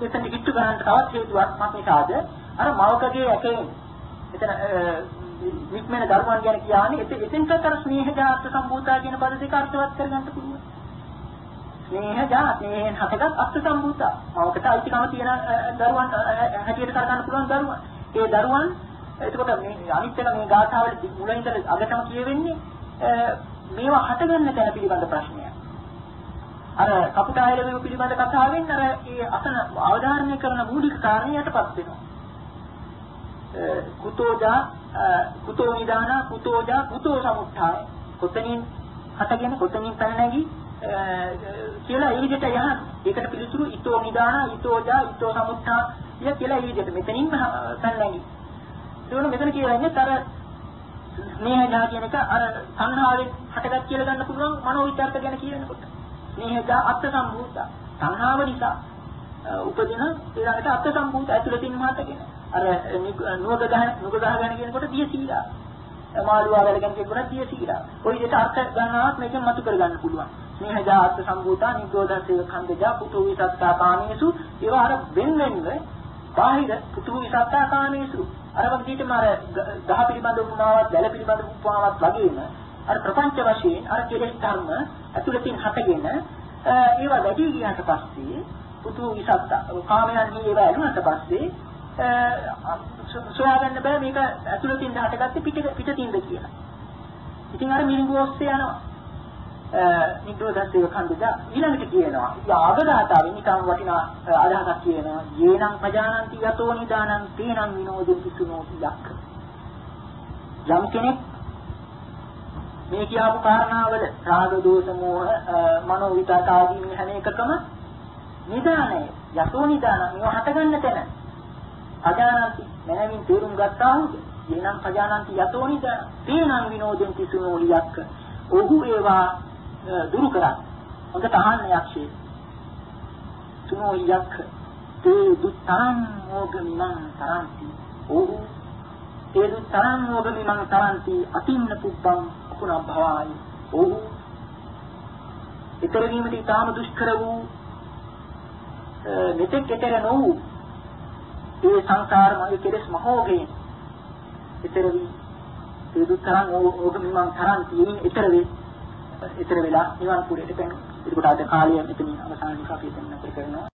මෙතන ඉක්තු ගන්නට තවත් හේතුවක් මොකක්ද? අර මවකගේ ඇකෙන් එතන වික්මන දරුවන් ගැන කියන්නේ එතෙන්ට අර ස්නේහ ජාත සම්භූතා කියන පද දෙක අර්ථවත් කරගන්න පුළුවන්. ස්නේහ ජා ස්නේහෙන් හටගත් අර්ථ සම්භූතා. මවකට අයිතිකම තියෙන දරුවන් හැටියට කරගන්න පුළුවන් දරුවන්. ඒ දරුවන් එතකොට මේ අනිත් එක මේ ගාථාවල මුලින් ඉඳලා අගටම කියවෙන්නේ මේවා හටගන්න තැන පිළිබඳ ප්‍රශ්නයක්. අර කපුටායල වේව පිළිබඳ කතාවෙන් අර ඒ අතන අවධාරණය කරන මූලික කාරණයටපත් වෙනවා. කුතෝජා කුතෝ නිදාන කුතෝජා කුතෝ සමුත්ථාය කොතනින් හටගෙන කොතනින් පැන නැගී කියලා ඒ විදිහට යහන. ඒකට පිළිතුරු ඊතෝ නිදාන, ඊතෝජා, ඊතෝ සමුත්ථා කියලා ඒ විදිහට මෙතනින්ම පැනලඟි. ඒකෝන මෙතන කියන්නේ අර ස්නේහජා කියන එක අර සංහාවෙන් හටගත් කියලා ගන්න පුළුවන් මනෝ විචාරක ගැන කියනකොට. ස්නේහජා අත්ථ සම්භූත. සංහාව නිසා උපදින ඊළඟට අත්ථ සම්භූත ඇතුළතින් මාතගෙන. අර නුවග ගහන නුග ගහගෙන කියනකොට දිය සීලා. මාළුවා වල ගැන කියනකොට දිය සීලා. ওই විදිහට අර්ථ ගන්නවත් මේකෙන් මතු කර ගන්න පුළුවන්. ස්නේහජා අත්ථ සම්භූතා නිග්‍රෝධසේ ඛණ්ඩජා පුතු විසත්තා කාමේසු ඒවා අර වෙන වෙනව බාහිර පුතු විසත්තා කාමේසු අර වගේටම අර දහ පිළිබඳ උපමාවක් දැල පිළිබඳ උපමාවක් වගේම අර ප්‍රපංච වශයෙන් අර කෙලෙස් ධර්ම ඇතුළතින් හටගෙන ඒවා වැඩි ගියාට පස්සේ පුතු විසත්තා කාමයන්හි ඒවා ඇලුනට පස්සේ සොයාගන්න බෑ මේක ඇතුළතින් හටගත්තේ පිට පිටින්ද කියලා. ඉතින් අර මිරිඟු ඔස්සේ යනවා. නිග්‍රෝධස්සය ඛණ්ඩිත ඊළඟට කියනවා යාගදාතාවෙන් නිකම් වටිනා අදහසක් කියනවා යේනම් පජානಂತಿ යතෝ නිදානං තේනං විනෝදෙති සුනෝති යක්ඛ යම් කෙනෙක් මේ කියපු කාරණාවල රාග දෝෂ මෝහ මනෝ විතක ආදී මේ හැම එකකම නිදානය. යතෝ නිදාන. මේව හටගන්න තැන. පජානಂತಿ මනමින් තේරුම් ගත්තා වූද? යේනම් පජානಂತಿ යතෝ නිදාන. තේනං විනෝදෙති සුනෝති යක්ඛ ඔහු ඒවා දුරු කරන්න. හොඳට අහන්න යක්ෂේ. තුනෝ යක් තේ දුත්තං මොගමිමං තරන්ති. ඕහු තේ දුත්තං මොගමිමං තරන්ති. අතින්න පුබ්බං කුණ භවයි. ඕහු ඊතර වීමට ඊටාම දුෂ්කර වූ මෙතෙක් ඊතර නොවූ ඒ සංසාරමය කෙලෙස් මහෝගේ ඊතර වී තේ දුත්තං ඕගමිමං තරන්ති ඊතර වේ ඉතර වෙලා නිවන් පුරයට පැන. ඒකට අද කාලය මෙතනින් අවසන් නිසා අපි එතන නතර කරනවා.